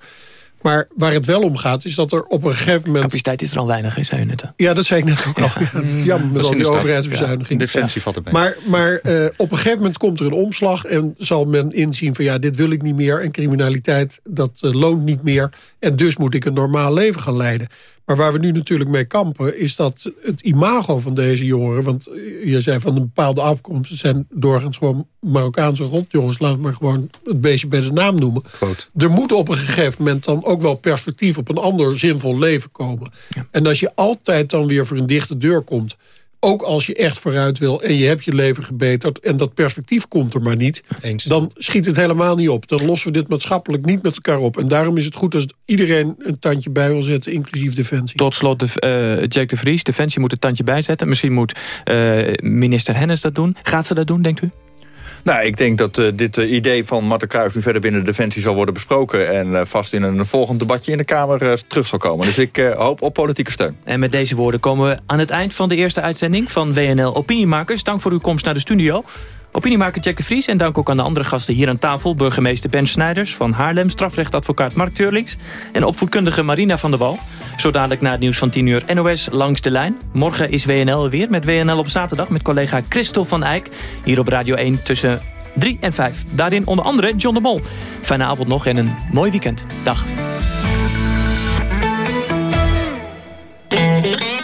Maar waar het wel om gaat, is dat er op een gegeven moment... Capaciteit is er al weinig, hè, zei u net. Ja, dat zei ik net ook al. Ja, het is jammer met al die overheidsbezuiniging. Defensie valt erbij. Maar, maar uh, op een gegeven moment komt er een omslag... en zal men inzien van ja, dit wil ik niet meer... en criminaliteit, dat uh, loont niet meer... en dus moet ik een normaal leven gaan leiden. Maar waar we nu natuurlijk mee kampen... is dat het imago van deze jongeren... want je zei van een bepaalde afkomst... het zijn doorgaans gewoon Marokkaanse rotjongens... laat maar gewoon het beestje bij de naam noemen. Goed. Er moet op een gegeven moment dan ook wel perspectief... op een ander zinvol leven komen. En als je altijd dan weer voor een dichte deur komt ook als je echt vooruit wil en je hebt je leven gebeterd... en dat perspectief komt er maar niet, Eens. dan schiet het helemaal niet op. Dan lossen we dit maatschappelijk niet met elkaar op. En daarom is het goed als iedereen een tandje bij wil zetten, inclusief Defensie. Tot slot, de, uh, Jack de Vries, Defensie moet een tandje bijzetten. Misschien moet uh, minister Hennis dat doen. Gaat ze dat doen, denkt u? Nou, ik denk dat uh, dit uh, idee van Marten Kruijs nu verder binnen Defensie zal worden besproken... en uh, vast in een volgend debatje in de Kamer terug zal komen. Dus ik hoop op politieke steun. En met deze woorden komen we aan het eind van de eerste uitzending van WNL Opiniemakers. Dank voor uw komst naar de studio. Opiniemaker Jack de Vries en dank ook aan de andere gasten hier aan tafel. Burgemeester Ben Snijders van Haarlem, strafrechtadvocaat Mark Teurlings... en opvoedkundige Marina van der Wal. Zo dadelijk na het nieuws van 10 uur NOS langs de lijn. Morgen is WNL weer met WNL op zaterdag met collega Christel van Eijk. Hier op Radio 1 tussen 3 en 5. Daarin onder andere John de Mol. Fijne avond nog en een mooi weekend. Dag.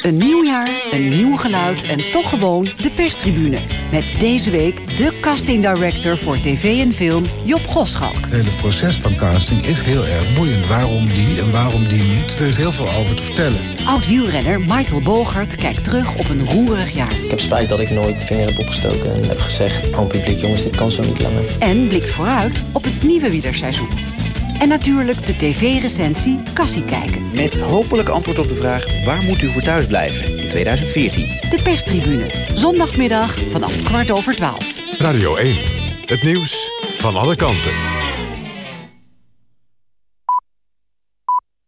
Een nieuw jaar, een nieuw geluid en toch gewoon de perstribune. Met deze week de casting director voor tv en film, Job Goschalk. Het hele proces van casting is heel erg boeiend. Waarom die en waarom die niet? Er is heel veel over te vertellen. Oud-wielrenner Michael Bogert kijkt terug op een roerig jaar. Ik heb spijt dat ik nooit de vinger heb opgestoken en heb gezegd... aan publiek, jongens, dit kan zo niet langer. En blikt vooruit op het nieuwe wielerseizoen. En natuurlijk de tv-recensie Kassie kijken. Met hopelijk antwoord op de vraag waar moet u voor thuis blijven in 2014. De perstribune, zondagmiddag vanaf kwart over twaalf. Radio 1, het nieuws van alle kanten.